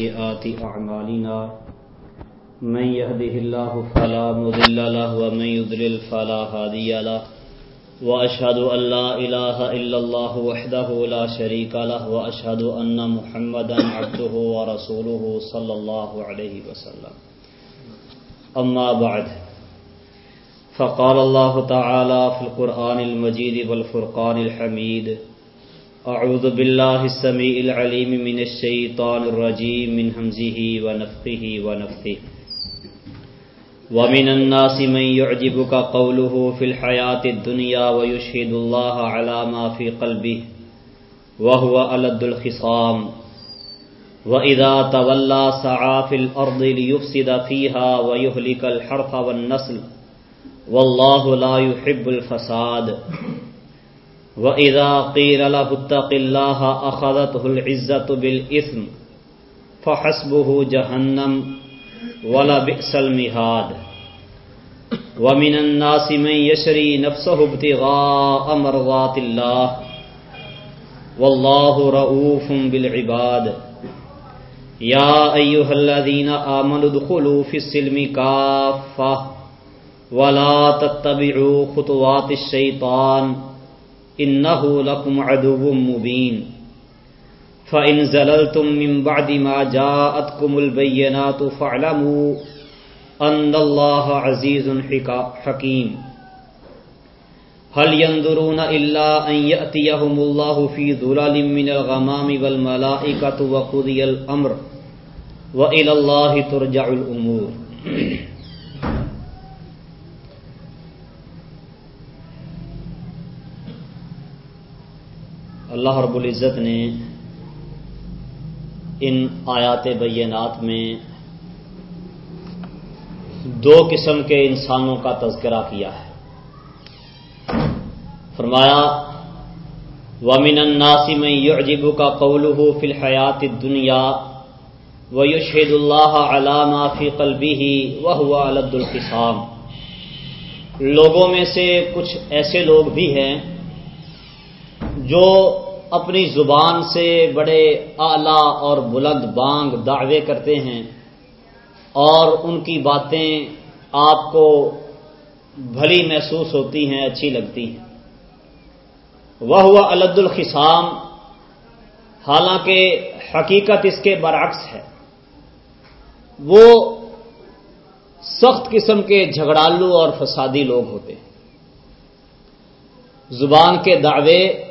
سيئات أعمالنا من يهده الله فلا مضل له ومن يضلل فلا هادي له وأشهد أن لا إله إلا الله وحده لا شريك له وأشهد أن محمدا عبده ورسوله صلى الله عليه وسلم. أما بعد، فقال الله تعالى في القرآن المجيد والفرقان الحميد أعوذ بالله السميع العليم من الشيطان الرجيم من همزه ونفخه ونفثه ومن الناس من يعجبك قوله في الحياة الدنيا ويشهد الله على ما في قلبه وهو ألد الخصام. وإذا تولى سعى في الأرض ليفسد فيها ويهلك الحرث والنسل. والله لا يحب الفساد. وَإِذَا قِيلَ لَهُ اتَّقِ اللَّهَ أَخَذَتْهُ الْعِزَّةُ بِالْإِثْمِ فَحَسْبُهُ جَهَنَّمُ وَلَبِئْسَ الْمِهَادُ وَمِنَ النَّاسِ مَن يَشْرِي نَفْسَهُ ابْتِغَاءَ مَرْضَاتِ اللَّهِ وَاللَّهُ رَءُوفٌ بِالْعِبَادِ يَا أَيُّهَا الَّذِينَ آمَنُوا ادْخُلُوا فِي السِّلْمِ كَافَّةً وَلَا تَتَّبِعُوا خُطُوَاتِ الشَّيْطَانِ انه لكم عدو مبين. فان زللتم من بعد ما جاءتكم البينات فاعلموا ان الله عزيز حكيم. هل ينظرون الا ان ياتيهم الله في ظلال من الغمام والملائكه وقضي الامر والى الله ترجع الامور اللہ رب العزت نے ان آیات بینات میں دو قسم کے انسانوں کا تذکرہ کیا ہے۔ فرمایا، ومن الناسم یعجب کا قول فی الحیات دنیا و یشید اللہ علامہ فی قلبی وہ الد القسام لوگوں میں سے کچھ ایسے لوگ بھی ہیں جو اپنی زبان سے بڑے اعلی اور بلند بانگ دعوے کرتے ہیں اور ان کی باتیں آپ کو بھلی محسوس ہوتی ہیں، اچھی لگتی ہیں۔ وہ ہوا الد الخسام حالانکہ حقیقت اس کے برعکس ہے۔ وہ سخت قسم کے جھگڑالو اور فسادی لوگ ہوتے ہیں۔ زبان کے دعوے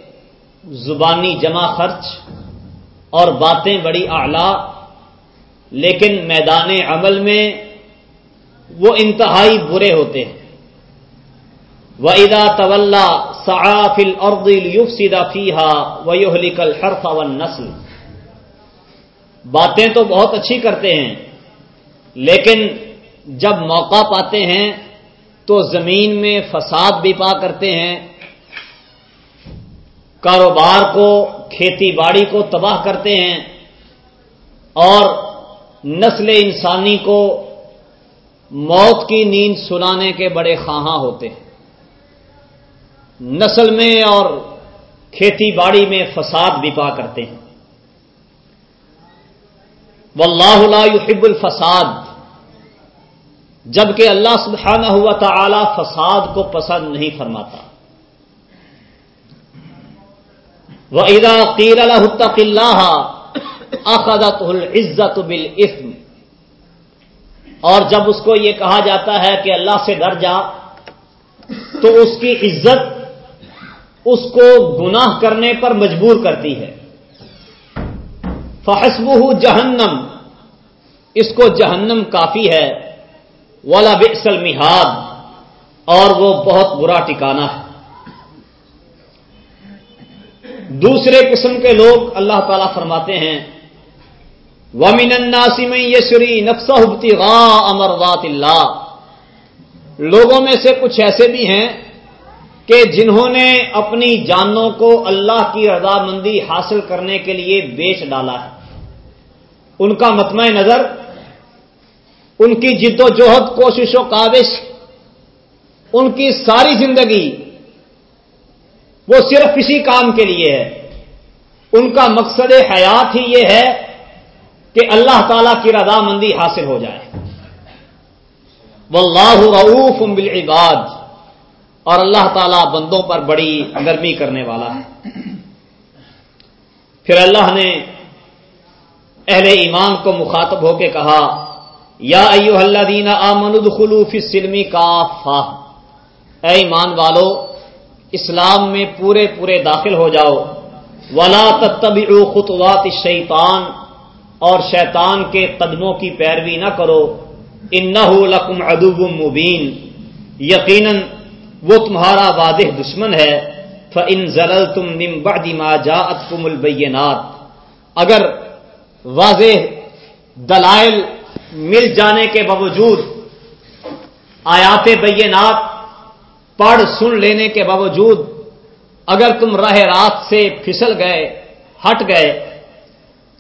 زبانی جمع خرچ اور باتیں بڑی اعلی، لیکن میدان عمل میں وہ انتہائی برے ہوتے ہیں۔ و ادا طول صحافل اردل یوف سیدا فیحا ویوہلی کل حرف نسل باتیں تو بہت اچھی کرتے ہیں، لیکن جب موقع پاتے ہیں تو زمین میں فساد بھی پا کرتے ہیں کاروبار کو، کھیتی باڑی کو تباہ کرتے ہیں اور نسل انسانی کو موت کی نیند سنانے کے بڑے خواہاں ہوتے ہیں۔ نسل میں اور کھیتی باڑی میں فساد بھی پا کرتے ہیں۔ واللہ لا يحب الفساد، جبکہ اللہ سبحانہ ہوا تعالی فساد کو پسند نہیں فرماتا۔ وہ ادا قیر الحتق اللہ اخذت العزت بالاسم اور جب اس کو یہ کہا جاتا ہے کہ اللہ سے ڈر جا، تو اس کی عزت اس کو گناہ کرنے پر مجبور کرتی ہے۔ فحسب جہنم اس کو جہنم کافی ہے۔ والا بسل مہاد اور وہ بہت برا ٹکانا ہے۔ دوسرے قسم کے لوگ اللہ تعالی فرماتے ہیں۔ ومن الناسم یشری نفس امرات اللہ لوگوں میں سے کچھ ایسے بھی ہیں کہ جنہوں نے اپنی جانوں کو اللہ کی رضامندی حاصل کرنے کے لیے بیچ ڈالا ہے۔ ان کا متمع نظر، ان کی جد و جہد، کوشش و کاوش، ان کی ساری زندگی وہ صرف اسی کام کے لیے ہے۔ ان کا مقصد حیات ہی یہ ہے کہ اللہ تعالی کی رضامندی حاصل ہو جائے۔ واللہ رعوف بالعباد۔ اور اللہ تعالی بندوں پر بڑی گرمی کرنے والا ہے۔ پھر اللہ نے اہل ایمان کو مخاطب ہو کے کہا، یا ایو اللہ دینا آمن خلوف سلمی کا اے ایمان والو اسلام میں پورے پورے داخل ہو جاؤ۔ ولا تتبعوا خطوات الشیطان اور شیطان کے قدموں کی پیروی نہ کرو۔ ان لکم ادب مبین یقیناً وہ تمہارا واضح دشمن ہے۔ فن زلل تم نمبا دما جا کم البینات اگر واضح دلائل مل جانے کے باوجود آیات بینات پڑھ سن لینے کے باوجود اگر تم راہ رات سے پھسل گئے، ہٹ گئے،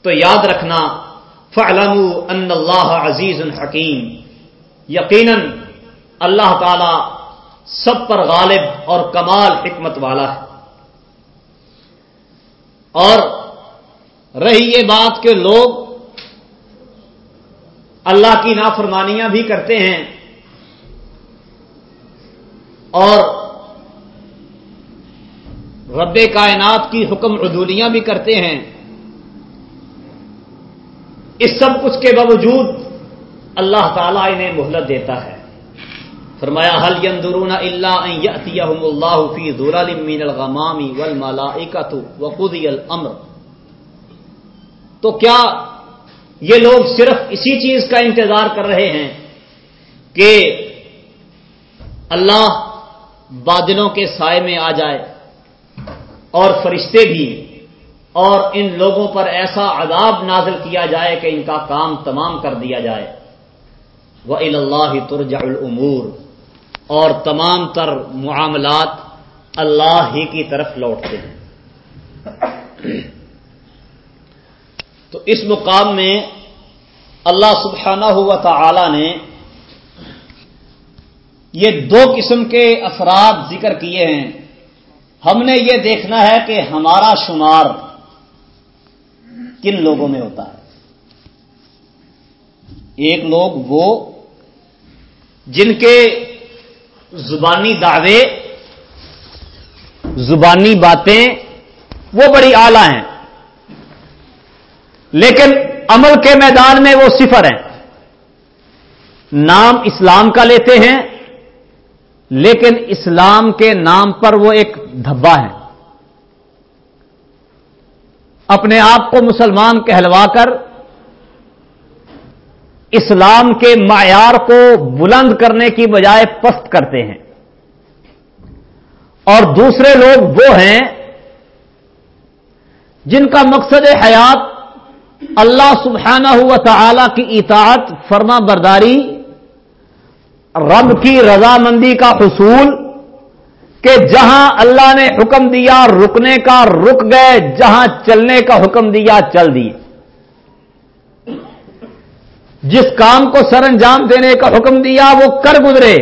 تو یاد رکھنا فعلم ان اللہ عزیز الحکیم یقیناً اللہ تعالی سب پر غالب اور کمال حکمت والا ہے۔ اور رہی یہ بات کہ لوگ اللہ کی نافرمانیاں بھی کرتے ہیں اور رب کائنات کی حکم عدولیاں بھی کرتے ہیں۔ اس سب کچھ کے باوجود اللہ تعالیٰ انہیں مہلت دیتا ہے۔ فرمایا حل یندرون اللہ یاتیہم اللہ فی ذلال من الغمام والملائکۃ وقضی الامر. تو کیا یہ لوگ صرف اسی چیز کا انتظار کر رہے ہیں کہ اللہ بادلوں کے سائے میں آ جائے اور فرشتے بھی اور ان لوگوں پر ایسا عذاب نازل کیا جائے کہ ان کا کام تمام کر دیا جائے۔ وہ اللہ ترجع الامور اور تمام تر معاملات اللہ ہی کی طرف لوٹتے ہیں۔ تو اس مقام میں اللہ سبحانہ ہوا تعالی نے یہ دو قسم کے افراد ذکر کیے ہیں۔ ہم نے یہ دیکھنا ہے کہ ہمارا شمار کن لوگوں میں ہوتا ہے۔ ایک لوگ وہ جن کے زبانی دعوے، زبانی باتیں وہ بڑی اعلی ہیں، لیکن عمل کے میدان میں وہ صفر ہیں۔ نام اسلام کا لیتے ہیں لیکن اسلام کے نام پر وہ ایک دھبا ہے۔ اپنے آپ کو مسلمان کہلوا کر اسلام کے معیار کو بلند کرنے کی بجائے پست کرتے ہیں۔ اور دوسرے لوگ وہ ہیں جن کا مقصد حیات اللہ سبحانہ ہوا تعالی کی اطاعت، فرما برداری رب کی رضامندی کا حصول کہ جہاں اللہ نے حکم دیا رکنے کا رک گئے، جہاں چلنے کا حکم دیا چل دیے۔ جس کام کو سر انجام دینے کا حکم دیا وہ کر گزرے۔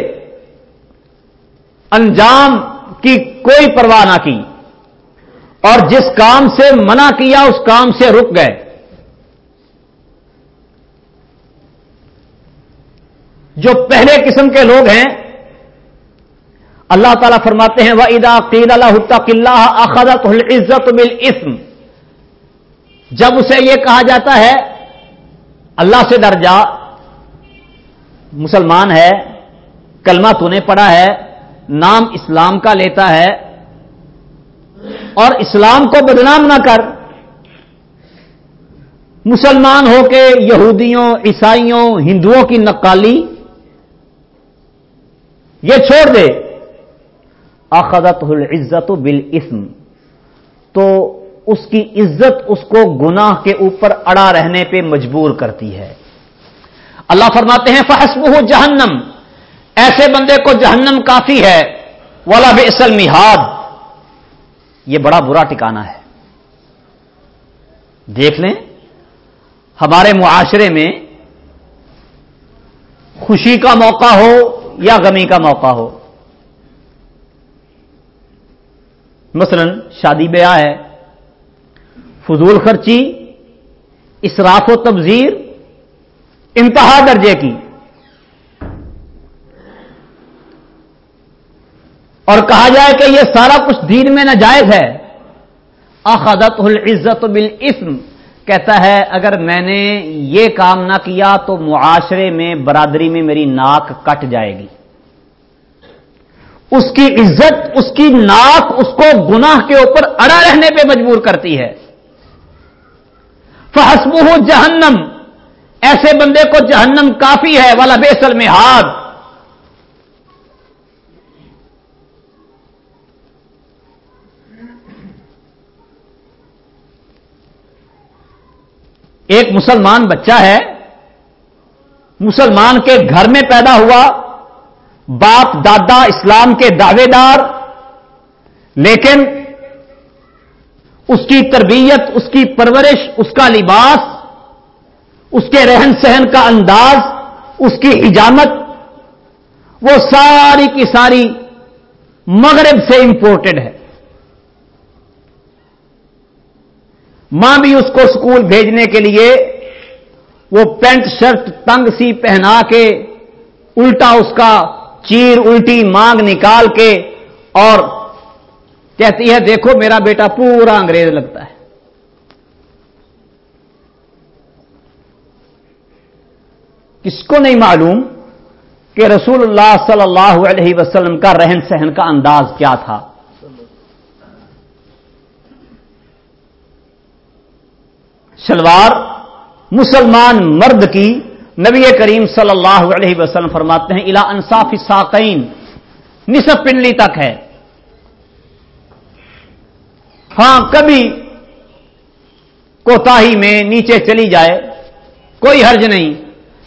انجام کی کوئی پرواہ نہ کی۔ اور جس کام سے منع کیا، اس کام سے رک گئے۔ جو پہلے قسم کے لوگ ہیں، اللہ تعالیٰ فرماتے ہیں وہ ادا قید اللہ قلعہ اخذت العزت مل اسم جب اسے یہ کہا جاتا ہے، اللہ سے ڈر جا، مسلمان ہے، کلمہ تو نے پڑھا ہے، نام اسلام کا لیتا ہے، اور اسلام کو بدنام نہ کر، مسلمان ہو کے یہودیوں، عیسائیوں، ہندوؤں کی نقالی یہ چھوڑ دے۔ اخذت العزت بل تو اس کی عزت اس کو گناہ کے اوپر اڑا رہنے پہ مجبور کرتی ہے۔ اللہ فرماتے ہیں فحسب جہنم ایسے بندے کو جہنم کافی ہے۔ والا بے اصل مہاد یہ بڑا برا ٹکانا ہے۔ دیکھ لیں، ہمارے معاشرے میں خوشی کا موقع ہو یا غمی کا موقع ہو۔ مثلا شادی بیاہ ہے، فضول خرچی، اسراف و تبذیر، انتہا درجے کی۔ اور کہا جائے کہ یہ سارا کچھ دین میں ناجائز ہے۔ اخذت العزت بالاسم۔ کہتا ہے، اگر میں نے یہ کام نہ کیا تو معاشرے میں، برادری میں میری ناک کٹ جائے گی۔ اس کی عزت، اس کی ناک اس کو گناہ کے اوپر اڑا رہنے پہ مجبور کرتی ہے۔ فحسب جہنم۔ ایسے بندے کو جہنم کافی ہے، والا بیسل میں ہاتھ ایک مسلمان بچہ ہے، مسلمان کے گھر میں پیدا ہوا، باپ، دادا اسلام کے دعوے دار، لیکن اس کی تربیت، اس کی پرورش، اس کا لباس، اس کے رہن سہن کا انداز، اس کی حجامت، وہ ساری کی ساری مغرب سے امپورٹڈ ہے۔ ماں بھی اس کو اسکول بھیجنے کے لیے وہ پینٹ شرٹ تنگ سی پہنا کے الٹا اس کا چیر الٹی مانگ نکال کے اور کہتی ہے، دیکھو، میرا بیٹا پورا انگریز لگتا ہے۔ کس کو نہیں معلوم کہ رسول اللہ صلی اللہ علیہ وسلم کا رہن سہن کا انداز کیا تھا؟ شلوار مسلمان مرد کی نبی کریم صلی اللہ علیہ وسلم فرماتے ہیں الا انصاف ساقین، نصف پنڈلی تک ہے۔ ہاں کبھی کوتا میں نیچے چلی جائے، کوئی حرج نہیں،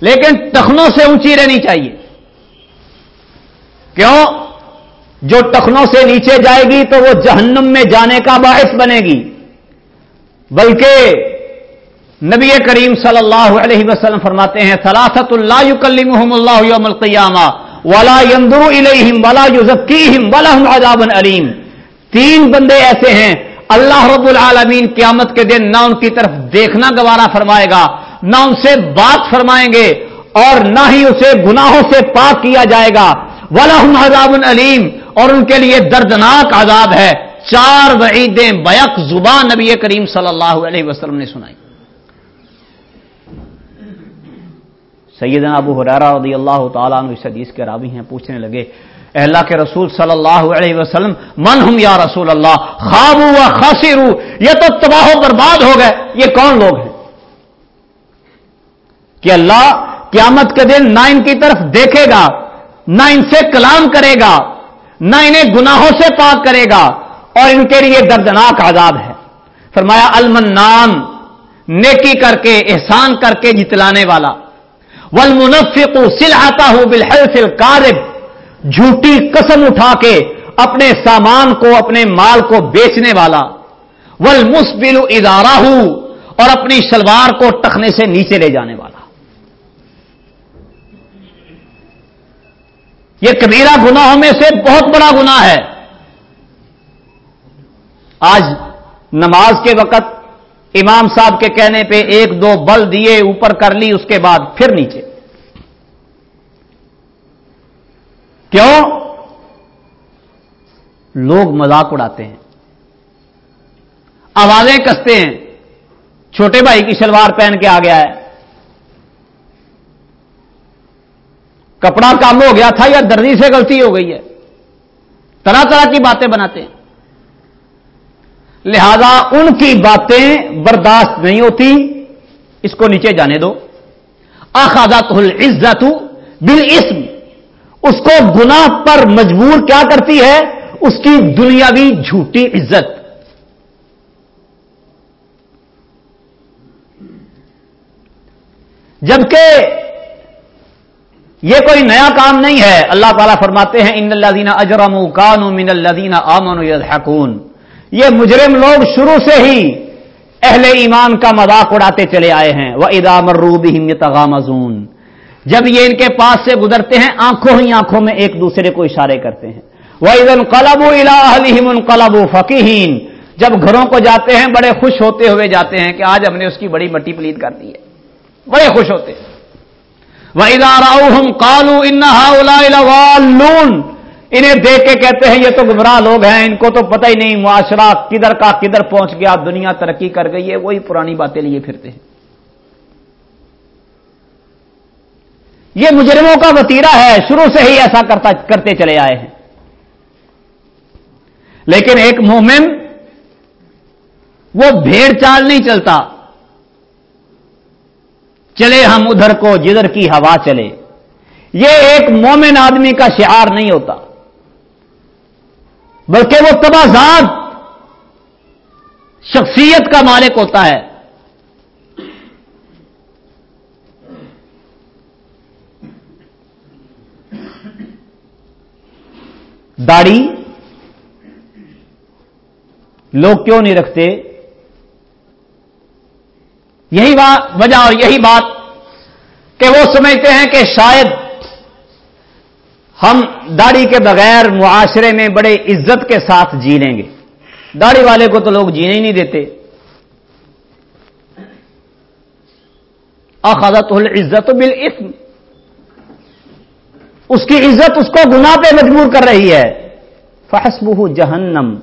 لیکن ٹخنوں سے اونچی رہنی چاہیے۔ کیوں؟ جو ٹخنوں سے نیچے جائے گی تو وہ جہنم میں جانے کا باعث بنے گی۔ بلکہ نبی کریم صلی اللہ علیہ وسلم فرماتے ہیں سلاست اللہ یکلمہم اللہ یوم القیامہ، ولا ينظر الیہم ولا یزکیہم ولہم عذاب علیم۔ تین بندے ایسے ہیں، اللہ رب العالمین قیامت کے دن نہ ان کی طرف دیکھنا گوارا فرمائے گا، نہ ان سے بات فرمائیں گے، اور نہ ہی اسے گناہوں سے پاک کیا جائے گا۔ ولہم عذاب علیم، اور ان کے لیے دردناک عذاب ہے۔ چار وعیدیں بیک زبان نبی کریم صلی اللہ علیہ وسلم نے سنائی۔ سیدنا ابو حرارہ رضی اللہ تعالیٰ عنہ اس حدیث کے راوی ہیں، پوچھنے لگے، اے اللہ کے رسول صلی اللہ علیہ وسلم، من ہم یا رسول اللہ؟ خواب و خاصر یہ تو تباہ و برباد ہو گئے، یہ کون لوگ ہیں؟ کہ اللہ قیامت کے دن نہ ان کی طرف دیکھے گا، نہ ان سے کلام کرے گا، نہ انہیں گناہوں سے پاک کرے گا، اور ان کے لیے دردناک عذاب ہے۔ فرمایا، المنان، نیکی کر کے، احسان کر کے جتلانے والا۔ ول منفق سل آتا ہوں القارب جھوٹی قسم اٹھا کے اپنے سامان کو، اپنے مال کو بیچنے والا۔ ول مسبل ادارہ ہوں اور اپنی شلوار کو ٹکنے سے نیچے لے جانے والا۔ یہ کبیرہ گناہوں میں سے بہت بڑا گناہ ہے۔ آج نماز کے وقت امام صاحب کے کہنے پہ ایک دو بل دیے، اوپر کر لی، اس کے بعد پھر نیچے۔ کیوں؟ لوگ مذاق اڑاتے ہیں، آوازیں کستے ہیں۔ چھوٹے بھائی کی شلوار پہن کے آ گیا ہے۔ کپڑا کام ہو گیا تھا یا دردی سے غلطی ہو گئی ہے۔ طرح طرح کی باتیں بناتے ہیں۔ لہذا ان کی باتیں برداشت نہیں ہوتی۔ اس کو نیچے جانے دو۔ آخادات العزت بل اس کو گناہ پر مجبور کیا کرتی ہے؟ اس کی دنیاوی جھوٹی عزت۔ جبکہ یہ کوئی نیا کام نہیں ہے، اللہ تعالیٰ فرماتے ہیں، ان اللہ دینا اجرم کان من اللہ دینا امن یہ مجرم لوگ شروع سے ہی اہل ایمان کا مذاق اڑاتے چلے آئے ہیں۔ وہ ادام روبی تغامزون جب یہ ان کے پاس سے گزرتے ہیں، آنکھوں ہی آنکھوں میں ایک دوسرے کو اشارے کرتے ہیں۔ وہ عید القلب الحم القلب فقیحین جب گھروں کو جاتے ہیں، بڑے خوش ہوتے ہوئے جاتے ہیں کہ آج ہم نے اس کی بڑی مٹی پلیت کر دی ہے۔ بڑے خوش ہوتے ہیں۔ وہ ادارہ کالو انہوں انہیں دیکھ کے کہتے ہیں، یہ تو گمراہ لوگ ہیں، ان کو تو پتہ ہی نہیں، معاشرہ کدھر کا کدھر پہنچ گیا، دنیا ترقی کر گئی ہے، وہی پرانی باتیں لیے پھرتے ہیں۔ یہ مجرموں کا وتیرا ہے، شروع سے ہی ایسا کرتا، کرتے چلے آئے ہیں۔ لیکن ایک مومن، وہ بھیڑ چال نہیں چلتا۔ چلے ہم ادھر کو، جدھر کی ہوا چلے۔ یہ ایک مومن آدمی کا شعار نہیں ہوتا۔ بلکہ وہ تبازاد شخصیت کا مالک ہوتا ہے۔ داڑھی لوگ کیوں نہیں رکھتے؟ یہی وجہ اور یہی بات کہ وہ سمجھتے ہیں کہ شاید ہم داڑھی کے بغیر معاشرے میں بڑے عزت کے ساتھ جی لیں گے۔ داڑھی والے کو تو لوگ جینے ہی نہیں دیتے۔ اخذت العزت بل اس کی عزت اس کو گناہ پہ مجبور کر رہی ہے۔ فحسبہ جہنم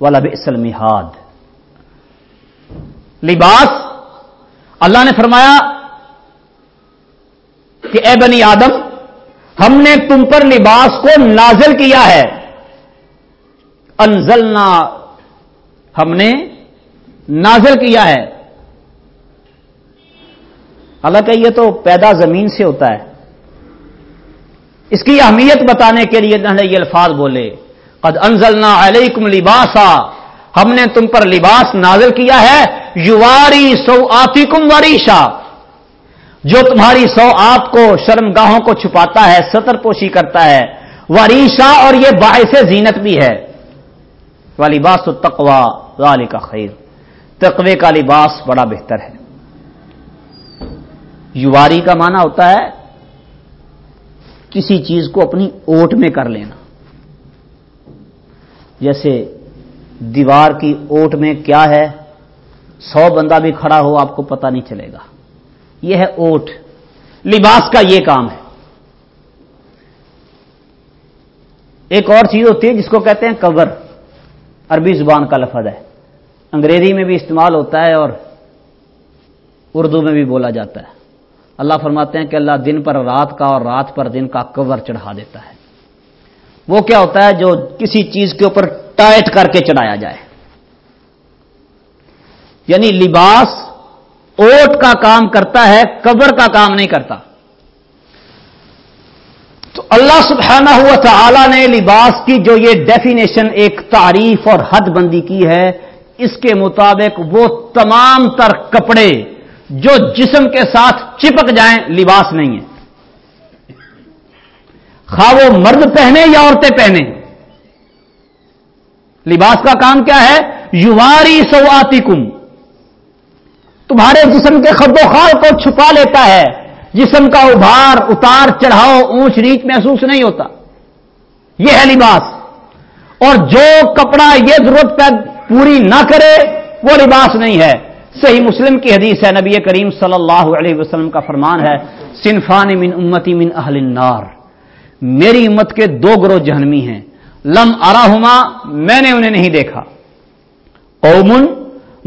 والا بسلماد لباس۔ اللہ نے فرمایا کہ اے بنی آدم ہم نے تم پر لباس کو نازل کیا ہے۔ انزلنا، ہم نے نازل کیا ہے۔ حالانکہ یہ تو پیدا زمین سے ہوتا ہے۔ اس کی اہمیت بتانے کے لیے یہ الفاظ بولے۔ قد انزلنا علیکم لباسا، ہم نے تم پر لباس نازل کیا ہے۔ یواری سو آتی کم واریشا جو تمہاری سو آپ کو شرم گاہوں کو چھپاتا ہے، سطر پوشی کرتا ہے۔ وریشا اور یہ باعث زینت بھی ہے۔ لباس و تقوا والی کا خیر۔ تقوے کا لباس بڑا بہتر ہے۔ یواری کا معنی ہوتا ہے، کسی چیز کو اپنی اوٹ میں کر لینا۔ جیسے دیوار کی اوٹ میں کیا ہے، سو بندہ بھی کھڑا ہو، آپ کو پتہ نہیں چلے گا۔ یہ ہے اوٹ۔ لباس کا یہ کام ہے۔ ایک اور چیز ہوتی ہے جس کو کہتے ہیں کور۔ عربی زبان کا لفظ ہے۔ انگریزی میں بھی استعمال ہوتا ہے اور اردو میں بھی بولا جاتا ہے۔ اللہ فرماتے ہیں کہ اللہ دن پر رات کا اور رات پر دن کا کور چڑھا دیتا ہے۔ وہ کیا ہوتا ہے جو کسی چیز کے اوپر ٹائٹ کر کے چڑھایا جائے۔ یعنی لباس اوٹ کا کام کرتا ہے، قبر کا کام نہیں کرتا۔ تو اللہ سبحانہ ہوا تعالی نے لباس کی جو یہ ڈیفینیشن ایک تعریف اور حد بندی کی ہے، اس کے مطابق وہ تمام تر کپڑے جو جسم کے ساتھ چپک جائیں، لباس نہیں ہے خواہ وہ مرد پہنے یا عورتیں پہنے۔ لباس کا کام کیا ہے؟ یواری سواتی تمہارے جسم کے خد و خال کو چھپا لیتا ہے۔ جسم کا ابھار، اتار، چڑھاؤ، اونچ، نیچ محسوس نہیں ہوتا۔ یہ ہے لباس۔ اور جو کپڑا یہ ضرورت پوری نہ کرے، وہ لباس نہیں ہے۔ صحیح مسلم کی حدیث ہے، نبی کریم صلی اللہ علیہ وسلم کا فرمان ہے، صنفان من امتی من اہل النار۔ میری امت کے دو گروہ جہنمی ہیں۔ لم اراہما، میں نے انہیں نہیں دیکھا۔ قومن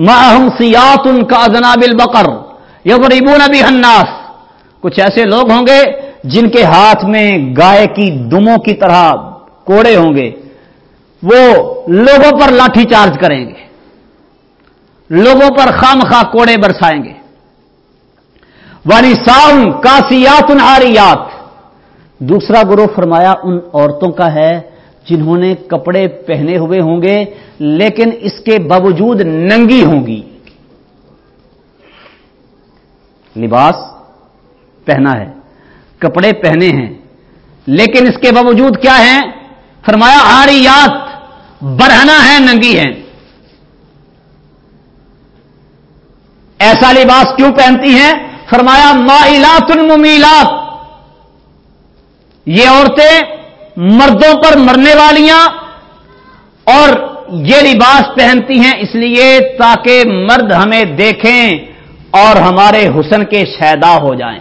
معہم سیات ان کا ادناب البقر یغربون بھی الناس۔ کچھ ایسے لوگ ہوں گے جن کے ہاتھ میں گائے کی دموں کی طرح کوڑے ہوں گے۔ وہ لوگوں پر لاٹھی چارج کریں گے۔ لوگوں پر خام خواہ کوڑے برسائیں گے۔ والی ساؤن کاسیات آریات دوسرا گروہ فرمایا، ان عورتوں کا ہے جنہوں نے کپڑے پہنے ہوئے ہوں گے، لیکن اس کے باوجود ننگی ہوں گی۔ لباس پہنا ہے، کپڑے پہنے ہیں، لیکن اس کے باوجود کیا ہے؟ فرمایا، آریات برہنا ہے ننگی ہیں۔ ایسا لباس کیوں پہنتی ہیں؟ فرمایا مائلات الممیلات یہ عورتیں مردوں پر مرنے والیاں اور یہ لباس پہنتی ہیں اس لیے تاکہ مرد ہمیں دیکھیں اور ہمارے حسن کے شیدا ہو جائیں۔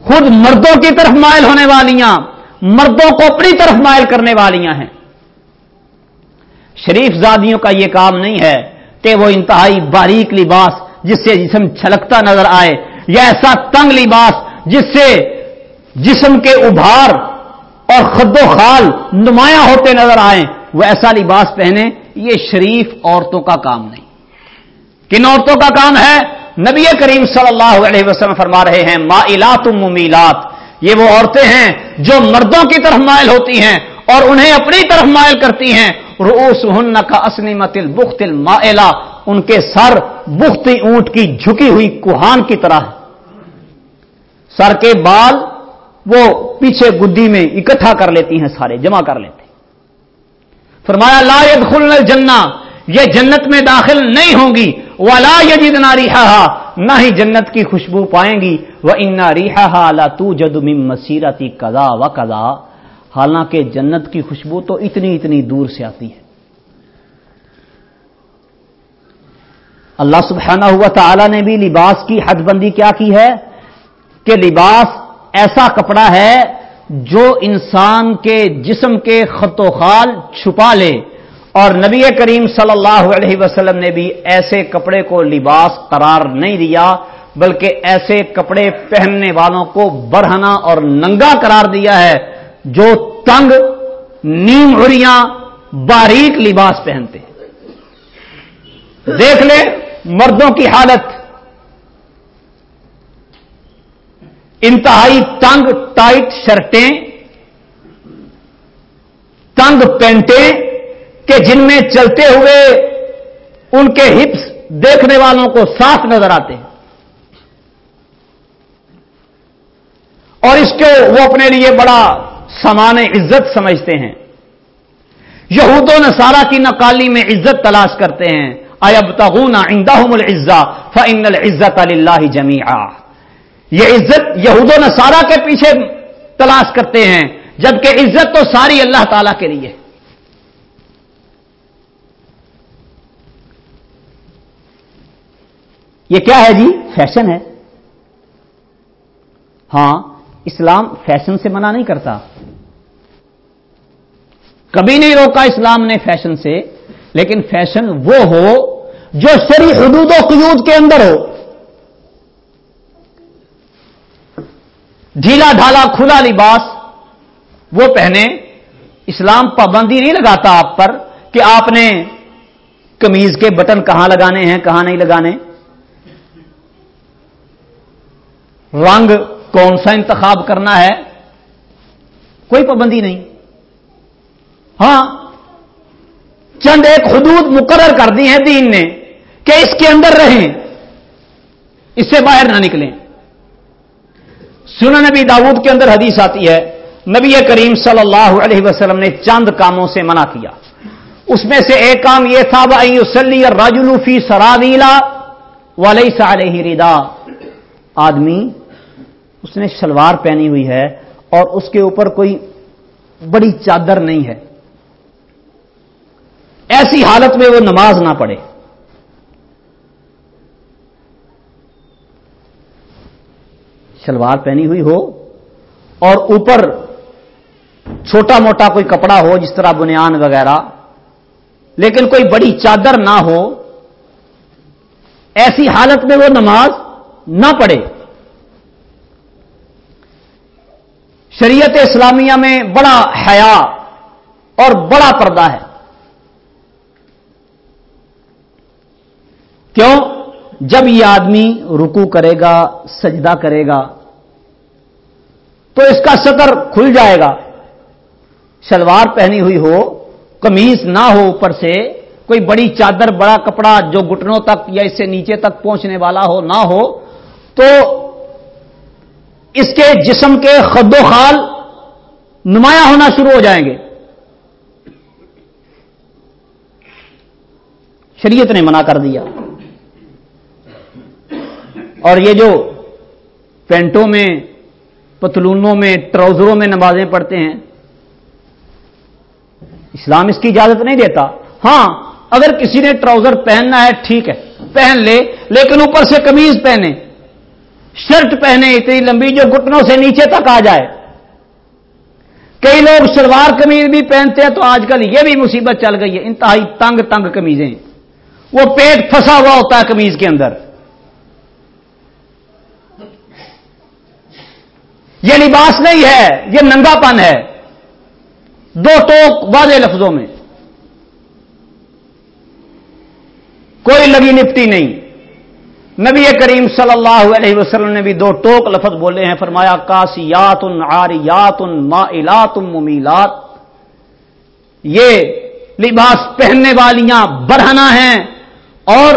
خود مردوں کی طرف مائل ہونے والیاں، مردوں کو اپنی طرف مائل کرنے والیاں ہیں۔ شریف زادیوں کا یہ کام نہیں ہے کہ وہ انتہائی باریک لباس جس سے جسم چھلکتا نظر آئے یا ایسا تنگ لباس جس سے جسم کے ابھار اور خد و خال نمایاں ہوتے نظر آئیں، وہ ایسا لباس پہنے یہ شریف عورتوں کا کام نہیں۔ کن عورتوں کا کام ہے؟ نبی کریم صلی اللہ علیہ وسلم فرما رہے ہیں ما ممیلات۔ یہ وہ عورتیں ہیں جو مردوں کی طرف مائل ہوتی ہیں اور انہیں اپنی طرف مائل کرتی ہیں۔ روس ہن کا اسنی متل بختل ان کے سر بختی اونٹ کی جھکی ہوئی کوہان کی طرح۔ سر کے بال وہ پیچھے گدی میں اکٹھا کر لیتی ہیں سارے، جمع کر لیتے فرمایا، لا يدخلن الجنہ، یہ جنت میں داخل نہیں ہوں گی۔ ولا یجدنا ریحا نہ ہی جنت کی خوشبو پائیں گی۔ وہ ان ریحا لا تو جد من مسیرتی کدا و کدا حالانکہ جنت کی خوشبو تو اتنی اتنی دور سے آتی ہے۔ اللہ سبحانہ ہوا تعالی نے بھی لباس کی حد بندی کیا کی ہے؟ کہ لباس ایسا کپڑا ہے جو انسان کے جسم کے خط و خال چھپا لے۔ اور نبی کریم صلی اللہ علیہ وسلم نے بھی ایسے کپڑے کو لباس قرار نہیں دیا، بلکہ ایسے کپڑے پہننے والوں کو برہنا اور ننگا قرار دیا ہے جو تنگ، نیم اڑیاں باریک لباس پہنتے۔ دیکھ لیں مردوں کی حالت انتہائی تنگ ٹائٹ شرٹیں، تنگ پینٹیں کہ جن میں چلتے ہوئے ان کے ہپس دیکھنے والوں کو صاف نظر آتے ہیں۔ اور اس کو وہ اپنے لیے بڑا سامان عزت سمجھتے ہیں۔ یہود و نصارہ کی نقالی میں عزت تلاش کرتے ہیں۔ اب تغون عندهم العزا فان العزت اللہ جمی یہ عزت یہود و نصارہ کے پیچھے تلاش کرتے ہیں، جبکہ عزت تو ساری اللہ تعالی کے لیے۔ یہ کیا ہے جی؟ فیشن ہے۔ ہاں اسلام فیشن سے منع نہیں کرتا۔ کبھی نہیں روکا اسلام نے فیشن سے، لیکن فیشن وہ ہو جو شری حدود و قیود کے اندر ہو۔ ڈھیلا ڈھالا کھلا لباس وہ پہنے، اسلام پابندی نہیں لگاتا آپ پر کہ آپ نے کمیز کے بٹن کہاں لگانے ہیں، کہاں نہیں لگانے۔ رنگ کون سا انتخاب کرنا ہے؟ کوئی پابندی نہیں۔ ہاں چند ایک حدود مقرر کر دی ہیں دین نے کہ اس کے اندر رہیں، اس سے باہر نہ نکلیں۔ سنن نبی داود کے اندر حدیث آتی ہے، نبی کریم صلی اللہ علیہ وسلم نے چند کاموں سے منع کیا۔ اس میں سے ایک کام یہ تھا بسلی راجلوفی سرادیلا والی سارے ردا آدمی، اس نے شلوار پہنی ہوئی ہے اور اس کے اوپر کوئی بڑی چادر نہیں ہے۔ ایسی حالت میں وہ نماز نہ پڑھے۔ شلوار پہنی ہوئی ہو اور اوپر چھوٹا موٹا کوئی کپڑا ہو، جس طرح بنیان وغیرہ، لیکن کوئی بڑی چادر نہ ہو، ایسی حالت میں وہ نماز نہ پڑھے۔ شریعت اسلامیہ میں بڑا حیا اور بڑا پردہ ہے۔ کیوں؟ جب یہ آدمی رکو کرے گا، سجدہ کرے گا، تو اس کا سطر کھل جائے گا۔ شلوار پہنی ہوئی ہو کمیز نہ ہو اوپر سے، کوئی بڑی چادر، بڑا کپڑا جو گٹنوں تک یا اس سے نیچے تک پہنچنے والا ہو، نہ ہو، تو اس کے جسم کے خد و خال نمایاں ہونا شروع ہو جائیں گے۔ شریعت نے منع کر دیا۔ اور یہ جو پینٹوں میں، پتلونوں میں، ٹراؤزروں میں نمازیں پڑھتے ہیں، اسلام اس کی اجازت نہیں دیتا۔ ہاں اگر کسی نے ٹراؤزر پہننا ہے، ٹھیک ہے، پہن لے، لیکن اوپر سے کمیز پہنے، شرٹ پہنے، اتنی لمبی جو گٹنوں سے نیچے تک آ جائے۔ کئی لوگ شلوار کمیز بھی پہنتے ہیں تو آج کل یہ بھی مصیبت چل گئی ہے، انتہائی تنگ تنگ کمیزیں وہ پیٹ پھنسا ہوا ہوتا ہے کمیز کے اندر۔ یہ لباس نہیں ہے، یہ ننگا پن ہے۔ دو ٹوک واضح لفظوں میں۔ کوئی لگی نپٹی نہیں۔ نبی کریم صلی اللہ علیہ وسلم نے بھی دو ٹوک لفظ بولے ہیں، فرمایا کاسیات ان آریات ان مائلات ممیلات۔ یہ لباس پہننے والیاں برہنا ہیں اور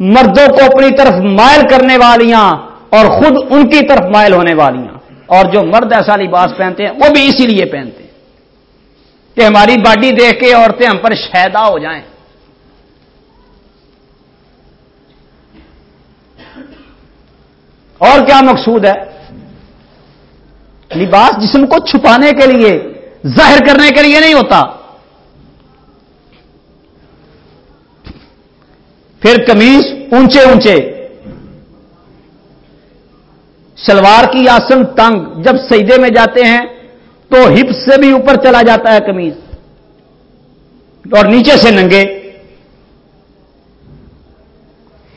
مردوں کو اپنی طرف مائل کرنے والیاں اور خود ان کی طرف مائل ہونے والیاں۔ اور جو مرد ایسا لباس پہنتے ہیں، وہ بھی اسی لیے پہنتے ہیں۔ کہ ہماری باڈی دیکھ کے عورتیں ہم پر شیدا ہو جائیں۔ اور کیا مقصود ہے؟ لباس جسم کو چھپانے کے لیے، ظاہر کرنے کے لیے نہیں ہوتا۔ پھر کمیز اونچے اونچے شلوار کی آسن تنگ جب سجدے میں جاتے ہیں تو ہپ سے بھی اوپر چلا جاتا ہے کمیز اور نیچے سے ننگے۔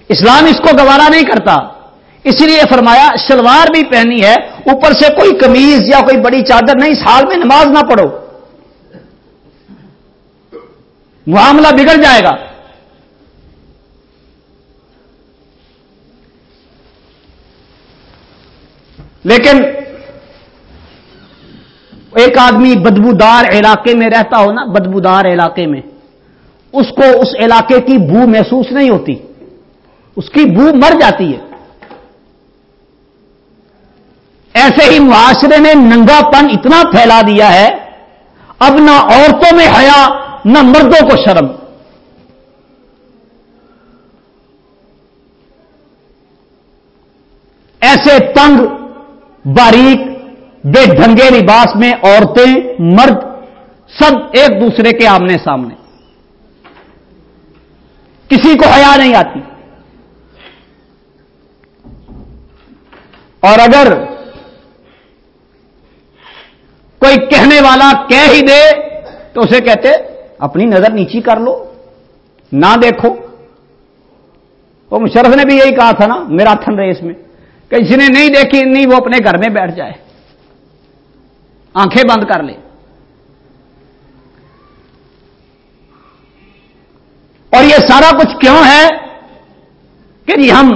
اسلام اس کو گوارا نہیں کرتا۔ اس لیے فرمایا، شلوار بھی پہنی ہے، اوپر سے کوئی کمیز یا کوئی بڑی چادر نہیں، سال میں نماز نہ پڑھو۔ معاملہ بگڑ جائے گا۔ لیکن ایک آدمی بدبودار علاقے میں رہتا ہو نا، بدبودار علاقے میں، اس کو اس علاقے کی بو محسوس نہیں ہوتی۔ اس کی بو مر جاتی ہے۔ ایسے ہی معاشرے نے ننگا پن اتنا پھیلا دیا ہے، اب نہ عورتوں میں حیا، نہ مردوں کو شرم۔ ایسے تنگ باریک بے ڈھنگے لباس میں عورتیں، مرد سب ایک دوسرے کے آمنے سامنے۔ کسی کو حیا نہیں آتی۔ اور اگر کوئی کہنے والا کہہ ہی دے تو اسے کہتے، اپنی نظر نیچی کر لو، نہ دیکھو۔ وہ مشرف نے بھی یہی کہا تھا نا، میرا تھن ریس میں۔ کہ جس نے نہیں دیکھی، نہیں وہ اپنے گھر میں بیٹھ جائے۔ آنکھیں بند کر لے۔ اور یہ سارا کچھ کیوں ہے کہ جی ہم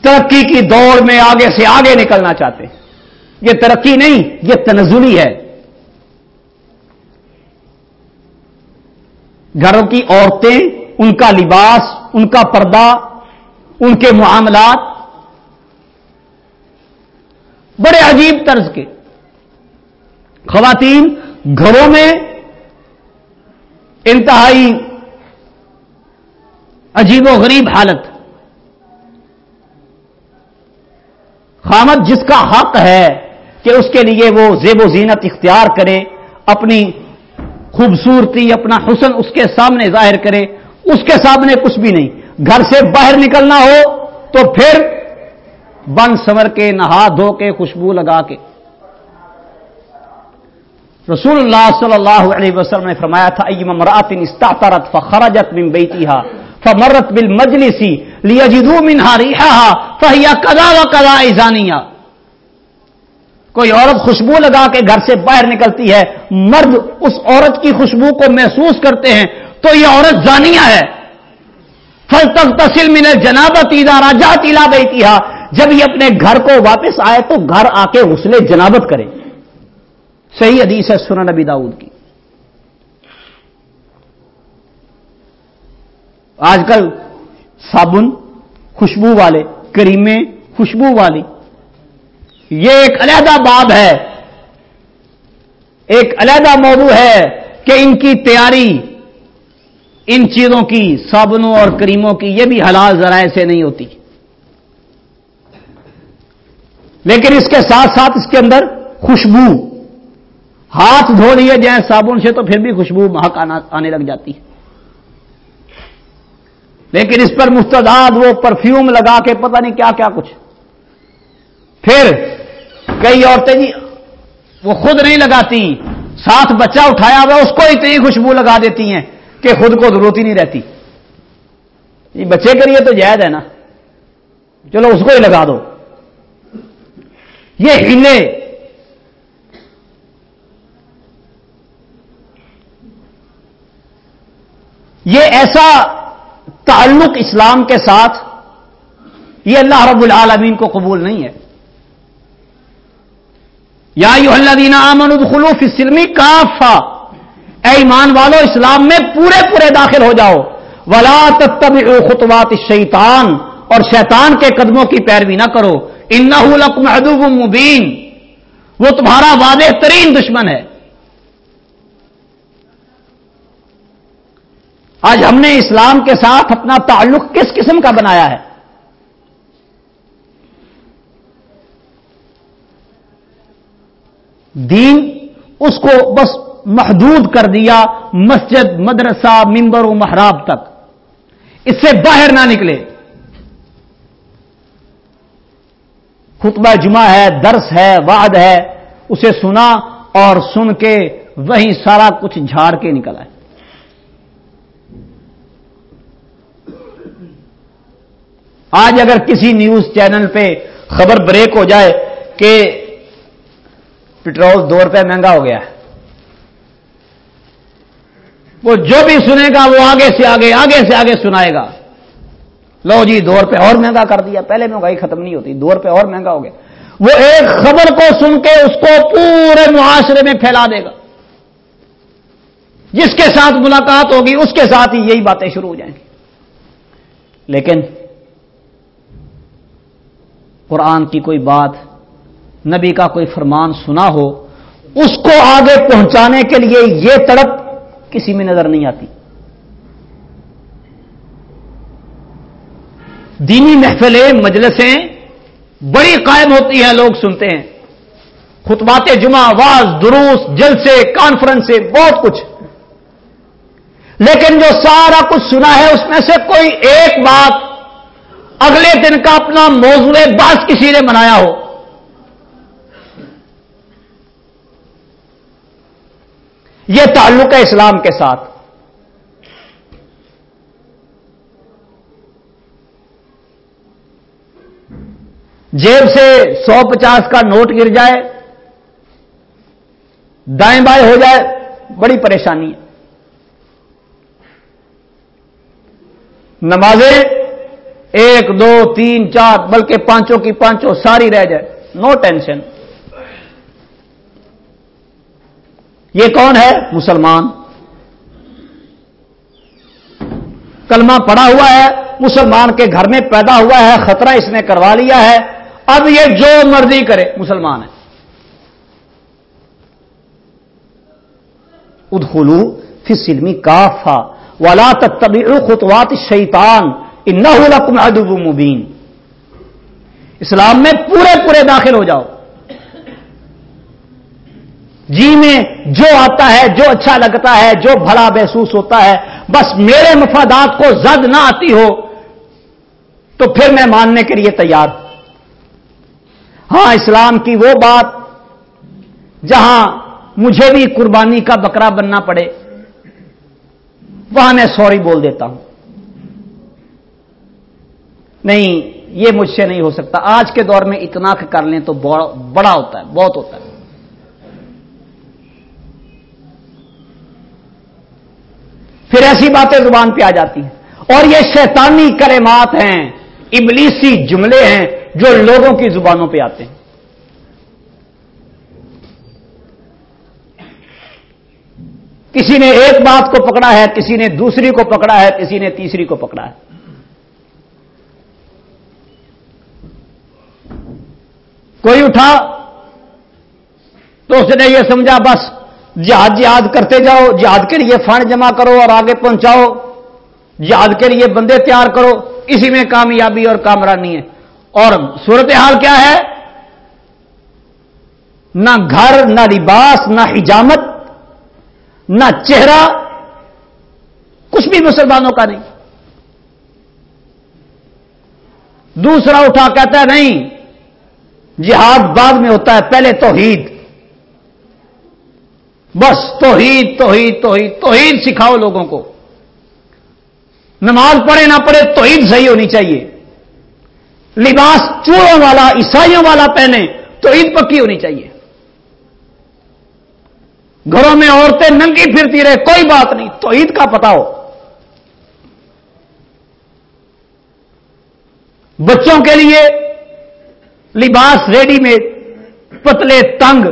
ترقی کی دوڑ میں آگے سے آگے نکلنا چاہتے ہیں۔ یہ ترقی نہیں، یہ تنزلی ہے۔ گھروں کی عورتیں، ان کا لباس، ان کا پردہ، ان کے معاملات بڑے عجیب طرز کے۔ خواتین گھروں میں انتہائی عجیب و غریب حالت۔ خامد جس کا حق ہے کہ اس کے لیے وہ زیب و زینت اختیار کرے، اپنی خوبصورتی، اپنا حسن اس کے سامنے ظاہر کرے، اس کے سامنے کچھ بھی نہیں۔ گھر سے باہر نکلنا ہو تو پھر بن سور کے، نہا دھو کے، خوشبو لگا کے۔ رسول اللہ صلی اللہ علیہ وسلم نے فرمایا تھا ایم امرات استعطرت فخرجت من بیتها فمرت بالمجلس لیجدوا منها ريحها فهي كذا وكذا ایزانیہ۔ کوئی عورت خوشبو لگا کے گھر سے باہر نکلتی ہے، مرد اس عورت کی خوشبو کو محسوس کرتے ہیں، تو یہ عورت زانیہ ہے۔ فل تک تسل من جنابت ادارہ جات الا بیتها جب یہ اپنے گھر کو واپس آئے تو گھر آ کے غسل جنابت کرے۔ صحیح حدیث ہے سنن نبی داؤد کی۔ آج کل صابن، خوشبو والے، کریمیں خوشبو والی۔ یہ ایک علیحدہ باب ہے۔ ایک علیحدہ موضوع ہے کہ ان کی تیاری، ان چیزوں کی، صابنوں اور کریموں کی یہ بھی حلال ذرائع سے نہیں ہوتی۔ لیکن اس کے ساتھ ساتھ اس کے اندر خوشبو، ہاتھ دھو لیے جائیں صابن سے تو پھر بھی خوشبو مہک آنے لگ جاتی ہے۔ لیکن اس پر مستداد وہ پرفیوم لگا کے پتہ نہیں کیا کیا کچھ۔ پھر کئی عورتیں جی وہ خود نہیں لگاتی، ساتھ بچہ اٹھایا ہوا اس کو اتنی خوشبو لگا دیتی ہیں کہ خود کو ضرورت ہی نہیں رہتی۔ یہ بچے کے لیے تو جائز ہے نا۔ چلو اس کو ہی لگا دو۔ یہ ہلے۔ یہ ایسا تعلق اسلام کے ساتھ یہ اللہ رب العالمین کو قبول نہیں ہے۔ یا اللہ دینا امن الخلوف اسلمی کافا اے ایمان والو، اسلام میں پورے پورے داخل ہو جاؤ۔ ولا تب خطوات شیطان اور شیطان کے قدموں کی پیروی نہ کرو۔ ان ادب مبین۔ وہ تمہارا واضح ترین دشمن ہے۔ آج ہم نے اسلام کے ساتھ اپنا تعلق کس قسم کا بنایا ہے؟ دین اس کو بس محدود کر دیا مسجد، مدرسہ ممبر و محراب تک۔ اس سے باہر نہ نکلے۔ خطبہ جمعہ ہے، درس ہے، وعد ہے، اسے سنا اور سن کے وہی سارا کچھ جھاڑ کے نکلا ہے آج اگر کسی نیوز چینل پہ خبر بریک ہو جائے کہ پٹرول دو روپے مہنگا ہو گیا ہے، وہ جو بھی سنے گا وہ آگے سے آگے آگے سے آگے سنائے گا۔ لو جی دو روپے اور مہنگا کر دیا، پہلے مہنگائی ختم نہیں ہوتی، دو روپے اور مہنگا ہو گیا۔ وہ ایک خبر کو سن کے اس کو پورے معاشرے میں پھیلا دے گا۔ جس کے ساتھ ملاقات ہوگی، اس کے ساتھ ہی یہی باتیں شروع ہو جائیں گی۔ لیکن قرآن کی کوئی بات، نبی کا کوئی فرمان سنا ہو، اس کو آگے پہنچانے کے لیے یہ تڑپ کسی میں نظر نہیں آتی۔ دینی محفلیں، مجلسیں بڑی قائم ہوتی ہیں، لوگ سنتے ہیں۔ خطبات جمعہ، واز، دروس، جلسے کانفرنس سے بہت کچھ۔ لیکن جو سارا کچھ سنا ہے، اس میں سے کوئی ایک بات اگلے دن کا اپنا موضوع باس کسی نے منایا ہو۔ یہ تعلق ہے اسلام کے ساتھ۔ جیب سے سو پچاس کا نوٹ گر جائے، دائیں بائیں ہو جائے، بڑی پریشانی ہے۔ نمازیں ایک، دو، تین، چار، بلکہ پانچوں کی پانچوں ساری رہ جائے۔ No tension. یہ کون ہے؟ مسلمان۔ کلمہ پڑا ہوا ہے، مسلمان کے گھر میں پیدا ہوا ہے، خطرہ اس نے کروا لیا ہے۔ اب یہ جو مرضی کرے، مسلمان ہے۔ ادخلو فی سلمی کافا والا تبھی خطوات شیطان انکم ادب مبین۔ اسلام میں پورے پورے داخل ہو جاؤ۔ جی میں جو آتا ہے، جو اچھا لگتا ہے، جو بھلا محسوس ہوتا ہے، بس میرے مفادات کو زد نہ آتی ہو، تو پھر میں ماننے کے لیے تیار۔ ہوں ہاں اسلام کی وہ بات جہاں مجھے بھی قربانی کا بکرا بننا پڑے، وہاں میں سوری بول دیتا ہوں۔ نہیں، یہ مجھ سے نہیں ہو سکتا۔ آج کے دور میں اتنا کر لیں تو بڑا ہوتا ہے، بہت ہوتا ہے۔ پھر ایسی باتیں زبان پہ آ جاتی ہیں۔ اور یہ شیطانی کرمات ہیں، ابلیسی جملے ہیں۔ جو لوگوں کی زبانوں پہ آتے ہیں۔ کسی نے ایک بات کو پکڑا ہے، کسی نے دوسری کو پکڑا ہے، کسی نے تیسری کو پکڑا ہے۔ کوئی اٹھا تو اس نے یہ سمجھا، بس جہاد جہاد کرتے جاؤ، جہاد کے لیے فنڈ جمع کرو اور آگے پہنچاؤ۔ جہاد کے لیے بندے تیار کرو۔ اسی میں کامیابی اور کامرانی ہے۔ اور صورتحال کیا ہے؟ نہ گھر، نہ لباس، نہ حجامت، نہ چہرہ، کچھ بھی مسلمانوں کا نہیں۔ دوسرا اٹھا کہتا ہے، نہیں، جہاد بعد میں ہوتا ہے، پہلے توحید۔ بس، توحید توحید توحید توحید سکھاؤ لوگوں کو۔ نماز پڑھے نہ پڑھے، توحید صحیح ہونی چاہیے۔ لباس چوروں والا، عیسائیوں والا پہنے تو عید پکی ہونی چاہیے۔ گھروں میں عورتیں ننگی پھرتی رہے، کوئی بات نہیں، تو عید کا پتا ہو۔ بچوں کے لیے لباس ریڈی میڈ، پتلے تنگ۔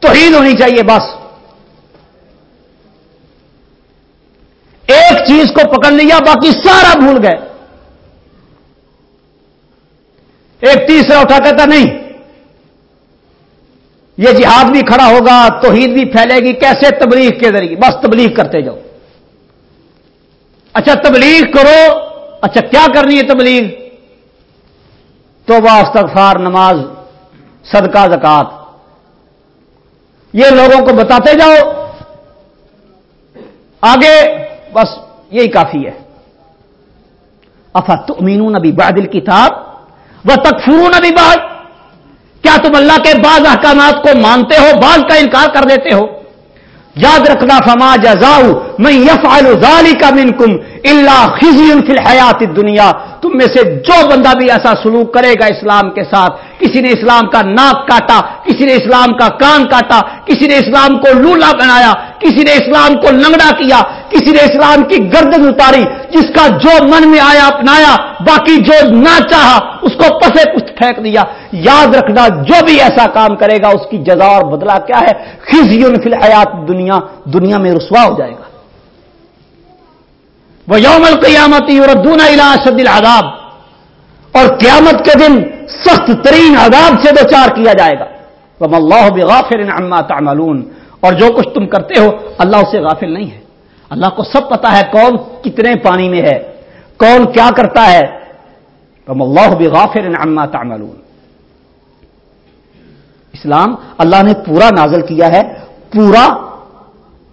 توحید ہونی چاہیے بس۔ ایک چیز کو پکڑ لیا، باقی سارا بھول گئے۔ ایک تیسرا اٹھا، کہتا نہیں، یہ جہاد بھی کھڑا ہوگا، توحید بھی پھیلے گی، کیسے تبلیغ کے ذریعے؟ بس تبلیغ کرتے جاؤ۔ اچھا تبلیغ کرو اچھا کیا کرنی ہے تبلیغ؟ تو استغفار، نماز، صدقہ زکات یہ لوگوں کو بتاتے جاؤ۔ آگے بس یہی کافی ہے۔ افت امین نبی بادل کتاب وہ تکفرون نبی بعد کیا تم اللہ کے بعض احکامات کو مانتے ہو؟ بعض کا انکار کر دیتے ہو۔ یاد رکھنا، فما جزاؤ میں یف ذالی کا من کم اللہ خزی فی الحیات دنیا تم میں سے جو بندہ بھی ایسا سلوک کرے گا اسلام کے ساتھ، کسی نے اسلام کا ناک کاٹا، کسی نے اسلام کا کان کاٹا، کسی نے اسلام کو لولا بنایا، کسی نے اسلام کو لنگڑا کیا کسی نے اسلام کی گردن اتاری، جس کا جو من میں آیا، اپنایا، باقی جو نہ چاہا، اس کو پسے پشت پھینک دیا۔ یاد رکھنا، جو بھی ایسا کام کرے گا، اس کی جزا اور بدلا کیا ہے؟ خزیون فی الحیات دنیا دنیا میں رسوا ہو جائے گا۔ وہ یوم القیامتی اور دونوں شد العذاب۔ اور قیامت کے دن سخت ترین عذاب سے دو چار کیا جائے گا۔ وہ اللہ بغافر عما تعملون۔ اور جو کچھ تم کرتے ہو، اللہ اسے غافل نہیں ہے۔ اللہ کو سب پتا ہے کون کتنے پانی میں ہے، کون کیا کرتا ہے۔ وہ اللہ بغافر عما تعملون۔ اسلام اللہ نے پورا نازل کیا ہے، پورا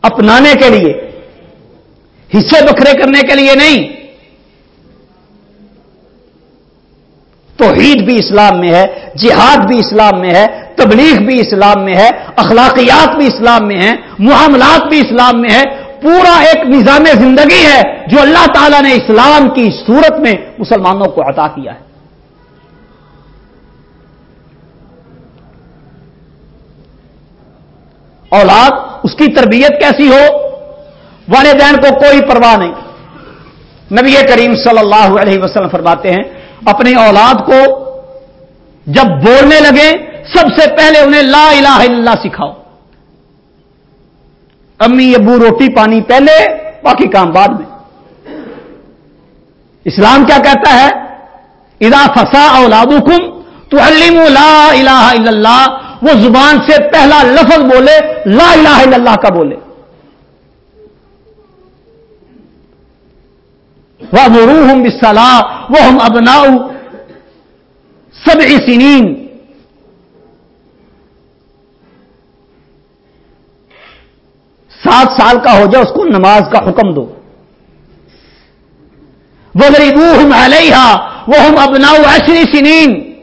اپنانے کے لیے۔ حصے بکھرے کرنے کے لیے نہیں۔ توحید بھی اسلام میں ہے، جہاد بھی اسلام میں ہے، تبلیغ بھی اسلام میں ہے، اخلاقیات بھی اسلام میں ہے معاملات بھی اسلام میں ہے پورا ایک نظام زندگی ہے جو اللہ تعالیٰ نے اسلام کی صورت میں مسلمانوں کو عطا کیا ہے۔ اولاد، اس کی تربیت کیسی ہو؟ والدین کو کوئی پرواہ نہیں۔ نبی کریم صلی اللہ علیہ وسلم فرماتے ہیں، اپنی اولاد کو جب بولنے لگے، سب سے پہلے انہیں لا الہ الا اللہ سکھاؤ۔ امی ابو روٹی پانی پہلے، باقی کام بعد میں۔ اسلام کیا کہتا ہے؟ ادا فسا اولاد تو علیم لا الہ الا اللہ، وہ زبان سے پہلا لفظ بولے، لا الہ الا اللہ کا بولے۔ وہ روح ہوں وہ ہم ابناؤ سب سنین سات سال کا ہو جائے اس کو نماز کا حکم دو۔ وہ غریب ہم علیہ وہ ہم ابناؤ ایشری سنین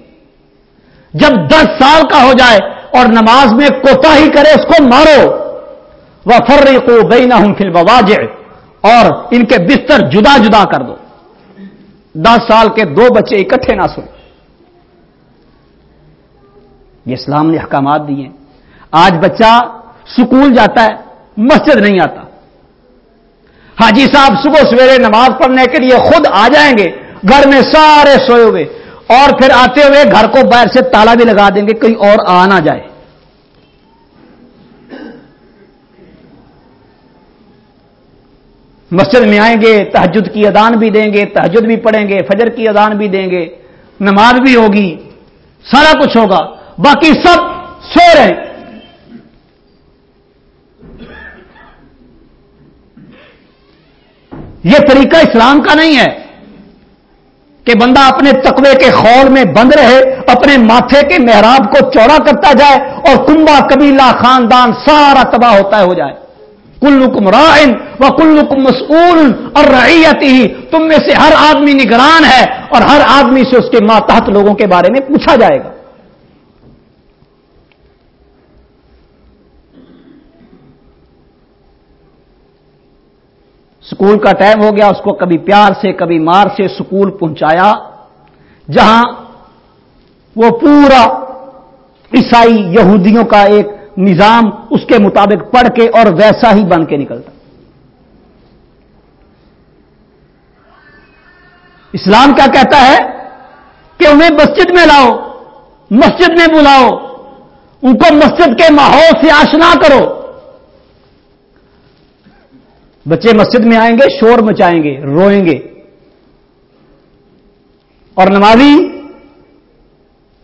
جب دس سال کا ہو جائے اور نماز میں کوتا ہی کرے اس کو مارو۔ وہ فرری کو بئی نہ ہوں فل اور ان کے بستر جدا جدا کر دو۔ دس سال کے دو بچے اکٹھے نہ سن یہ اسلام نے احکامات دیے۔ آج بچہ سکول جاتا ہے۔ مسجد نہیں آتا۔ حاجی صاحب صبح سویرے نماز پڑھنے کے لیے خود آ جائیں گے، گھر میں سارے سوئے ہوئے۔ اور پھر آتے ہوئے گھر کو باہر سے تالا بھی لگا دیں گے، کہیں اور آ نہ جائے۔ مسجد میں آئیں گے تحجد کی ادان بھی دیں گے تحجد بھی پڑھیں گے، فجر کی ادان بھی دیں گے۔ نماز بھی ہوگی، سارا کچھ ہوگا۔ باقی سب سو رہے یہ طریقہ اسلام کا نہیں ہے کہ بندہ اپنے تقوی کے خول میں بند رہے، اپنے ماتھے کے محراب کو چوڑا کرتا جائے اور کنبا قبیلہ، خاندان سارا تباہ ہوتا ہے ہو جائے۔ کل رائن و کل مسئول اور ریت ہی تم میں سے ہر آدمی نگران ہے اور ہر آدمی سے اس کے ماتحت لوگوں کے بارے میں پوچھا جائے گا۔ سکول کا ٹائم ہو گیا، اس کو کبھی پیار سے، کبھی مار سے سکول پہنچایا، جہاں وہ پورا عیسائی یہودیوں کا ایک نظام اس کے مطابق پڑھ کے اور ویسا ہی بن کے نکلتا۔ اسلام کیا کہتا ہے کہ انہیں مسجد میں لاؤ، مسجد میں بلاؤ، ان کو مسجد کے ماحول سے آشنا کرو۔ بچے مسجد میں آئیں گے، شور مچائیں گے، روئیں گے۔ اور نمازی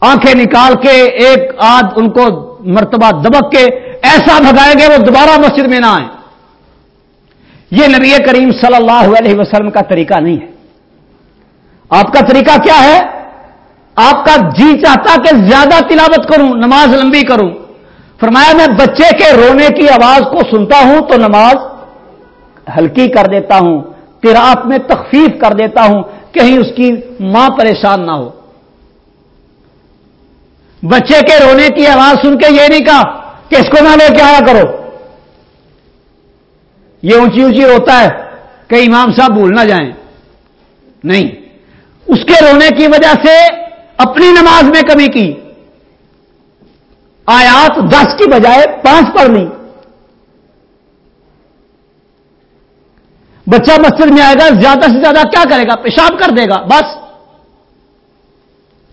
آنکھیں نکال کے ایک آدھ ان کو مرتبہ دبک کے ایسا بھگائیں گے وہ دوبارہ مسجد میں نہ آئیں۔ یہ نبی کریم صلی اللہ علیہ وسلم کا طریقہ نہیں ہے۔ آپ کا طریقہ کیا ہے؟ آپ کا جی چاہتا کہ زیادہ تلاوت کروں، نماز لمبی کروں۔ فرمایا میں بچے کے رونے کی آواز کو سنتا ہوں تو نماز ہلکی کر دیتا ہوں تیراپ میں تخفیف کر دیتا ہوں، کہیں اس کی ماں پریشان نہ ہو۔ بچے کے رونے کی آواز سن کے یہ نہیں کہا کہ اس کو نہ لے کے آیا کرو۔ یہ اونچی اونچی روتا ہے کہ امام صاحب بھول نہ جائیں۔ نہیں، اس کے رونے کی وجہ سے اپنی نماز میں کمی کی۔ آیات دس کی بجائے پانچ پڑھ لی۔ بچہ مسجد میں آئے گا، زیادہ سے زیادہ کیا کرے گا؟ پیشاب کر دے گا، بس۔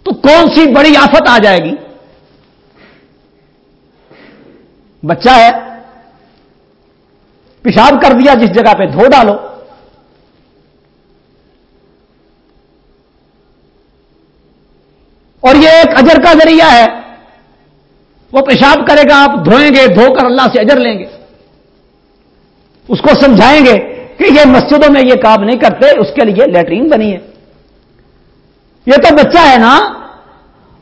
تو کون سی بڑی آفت آ جائے گی؟ بچہ ہے، پیشاب کر دیا، جس جگہ پہ دھو ڈالو۔ اور یہ ایک اجر کا ذریعہ ہے۔ وہ پیشاب کرے گا، آپ دھوئیں گے، دھو کر اللہ سے اجر لیں گے۔ اس کو سمجھائیں گے۔ کہ یہ مسجدوں میں یہ کام نہیں کرتے، اس کے لیے لیٹرین بنی ہے۔ یہ تو بچہ ہے نا،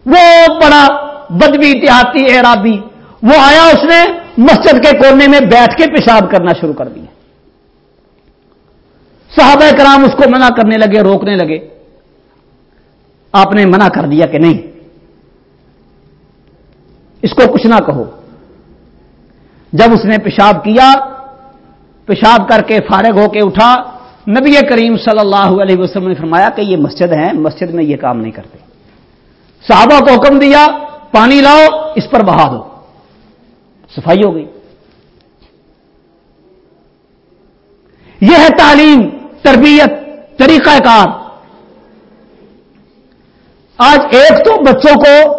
وہ بڑا بدبی اتحادی اعرابی، وہ آیا اس نے مسجد کے کونے میں بیٹھ کے پیشاب کرنا شروع کر دیا۔ صحابہ کرام اس کو منع کرنے لگے، روکنے لگے۔ آپ نے منع کر دیا کہ نہیں، اس کو کچھ نہ کہو۔ جب اس نے پیشاب کیا پیشاب کر کے فارغ ہو کے اٹھا۔ نبی کریم صلی اللہ علیہ وسلم نے فرمایا کہ یہ مسجد ہے مسجد میں یہ کام نہیں کرتے۔ صحابہ کو حکم دیا، پانی لاؤ، اس پر بہا دو۔ صفائی ہو گئی۔ یہ ہے تعلیم، تربیت، طریقہ کار۔ آج ایک تو بچوں کو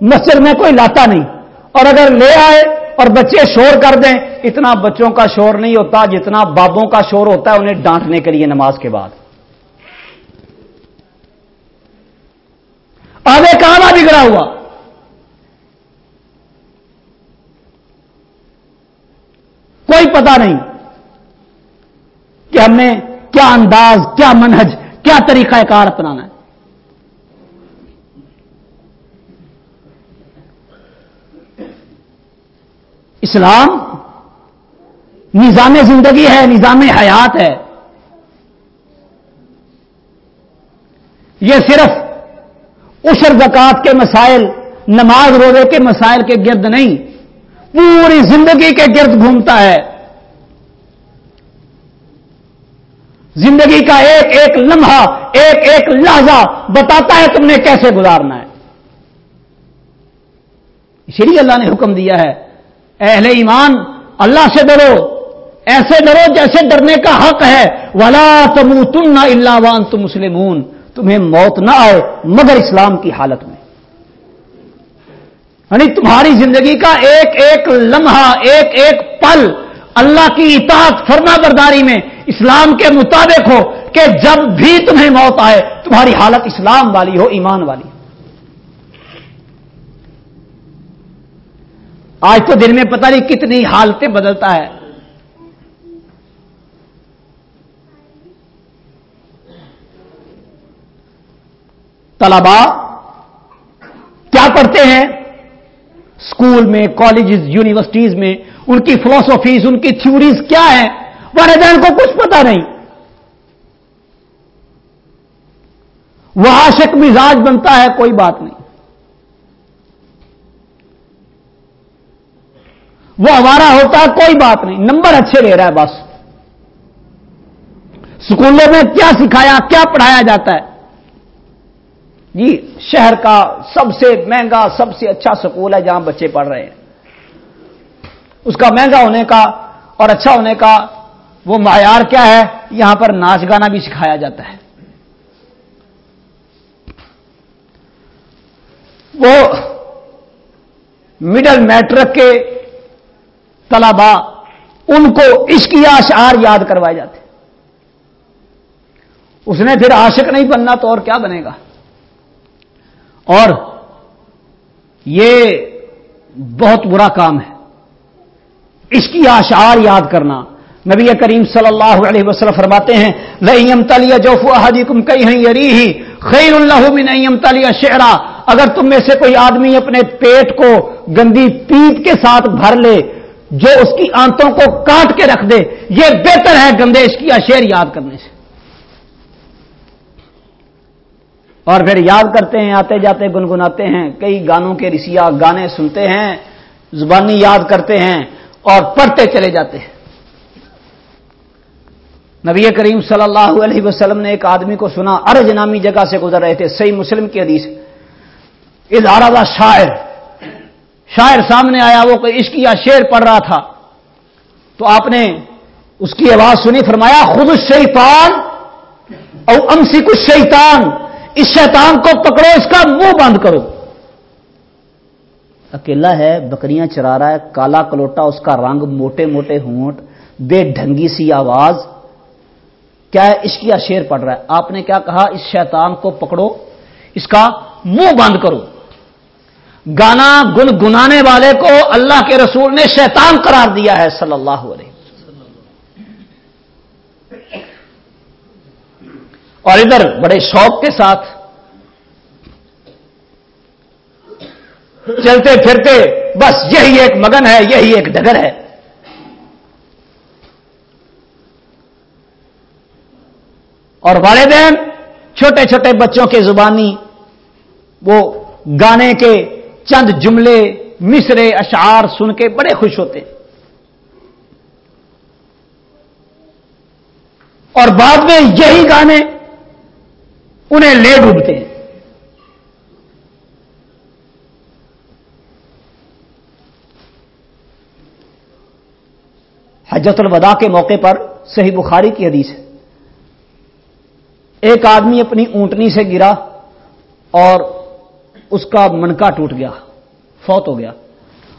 مسجد میں کوئی لاتا نہیں۔ اور اگر لے آئے اور بچے شور کر دیں، اتنا بچوں کا شور نہیں ہوتا جتنا بابوں کا شور ہوتا ہے انہیں ڈانٹنے کے لیے نماز کے بعد۔ آگے کہاں بگڑا ہوا۔ کوئی پتا نہیں کہ ہم نے کیا انداز، کیا منہج، کیا طریقہ کار اپنانا ہے۔ اسلام نظام زندگی ہے، نظام حیات ہے۔ یہ صرف اشر زکات کے مسائل، نماز روزے کے مسائل کے گرد نہیں، پوری زندگی کے گرد گھومتا ہے۔ زندگی کا ایک ایک لمحہ، ایک ایک لہجہ بتاتا ہے تم نے کیسے گزارنا ہے۔ اسی لیے اللہ نے حکم دیا ہے اہل ایمان، اللہ سے ڈرو، ایسے ڈرو جیسے ڈرنے کا حق ہے۔ ولا تم تم نہ اللہ وان تم مسلمون۔ تمہیں موت نہ آئے مگر اسلام کی حالت میں۔ یعنی تمہاری زندگی کا ایک ایک لمحہ، ایک ایک پل اللہ کی اطاعت فرما برداری میں اسلام کے مطابق ہو کہ جب بھی تمہیں موت آئے، تمہاری حالت اسلام والی ہو، ایمان والی آج تو دن میں پتہ نہیں کتنی حالتیں بدلتا ہے۔ طلبا کیا پڑھتے ہیں؟ اسکول میں، کالجز، یونیورسٹیز میں، ان کی فلاسفیز ان کی تھیوریز کیا ہیں؟ والدین کو کچھ پتا نہیں۔ وہ عاشق مزاج بنتا ہے، کوئی بات نہیں۔ وہ ہمارا ہوتا ہے، کوئی بات نہیں۔ نمبر اچھے لے رہا ہے بس۔ اسکولوں میں کیا سکھایا، کیا پڑھایا جاتا ہے؟ جی شہر کا سب سے مہنگا، سب سے اچھا سکول ہے جہاں بچے پڑھ رہے ہیں۔ اس کا مہنگا ہونے کا اور اچھا ہونے کا وہ معیار کیا ہے؟ یہاں پر ناچ گانا بھی سکھایا جاتا ہے۔ وہ مڈل میٹرک کے طلبا ان کو عشقی اشعار یاد کروائے جاتے اس نے پھر عاشق نہیں بننا تو اور کیا بنے گا؟ اور یہ بہت برا کام ہے۔ اس کی آشار یاد کرنا۔ نبی کریم صلی اللہ علیہ وسلم فرماتے ہیں لئیم تلیہ جوفو احدیکم کئی ہیں یری ہی خیر اللہ من تلیہ شعرا۔ اگر تم میں سے کوئی آدمی اپنے پیٹ کو گندی پیپ کے ساتھ بھر لے جو اس کی آنتوں کو کاٹ کے رکھ دے، یہ بہتر ہے گندے اس شعر یاد کرنے سے۔ اور پھر یاد کرتے ہیں، آتے جاتے، گنگناتے ہیں، کئی گانوں کے رسیا گانے سنتے ہیں، زبانی یاد کرتے ہیں اور پڑھتے چلے جاتے ہیں۔ نبی کریم صلی اللہ علیہ وسلم نے ایک آدمی کو سنا ارج نامی جگہ سے گزر رہے تھے، صحیح مسلم کی حدیث۔ ادارہ شاعر شاعر سامنے آیا، وہ کوئی عشق یا شیر پڑھ رہا تھا۔ تو آپ نے اس کی آواز سنی، فرمایا خود الشیطان او امسی کچھ شیطان اس شیطان کو پکڑو، اس کا منہ بند کرو۔ اکیلا ہے، بکریاں چرا رہا ہے، کالا کلوٹا، اس کا رنگ موٹے موٹے ہونٹ، بے ڈھنگی سی آواز۔ کیا ہے؟ اس کی شیر پڑ رہا ہے۔ آپ نے کیا کہا؟ اس شیطان کو پکڑو، اس کا منہ بند کرو۔ گانا گن گنانے والے کو اللہ کے رسول نے شیطان قرار دیا ہے صلی اللہ علیہ اور ادھر بڑے شوق کے ساتھ چلتے پھرتے بس یہی ایک مگن ہے، یہی ایک ڈگر ہے۔ اور والدین، چھوٹے چھوٹے بچوں کے زبانی، وہ گانے کے چند جملے مصرے اشعار سن کے بڑے خوش ہوتے ہیں۔ اور بعد میں یہی گانے انہیں لے ڈوبتے ہیں۔ حجت الوداع کے موقع پر صحیح بخاری کی حدیث ہے۔ ایک آدمی اپنی اونٹنی سے گرا اور اس کا منکا ٹوٹ گیا، فوت ہو گیا۔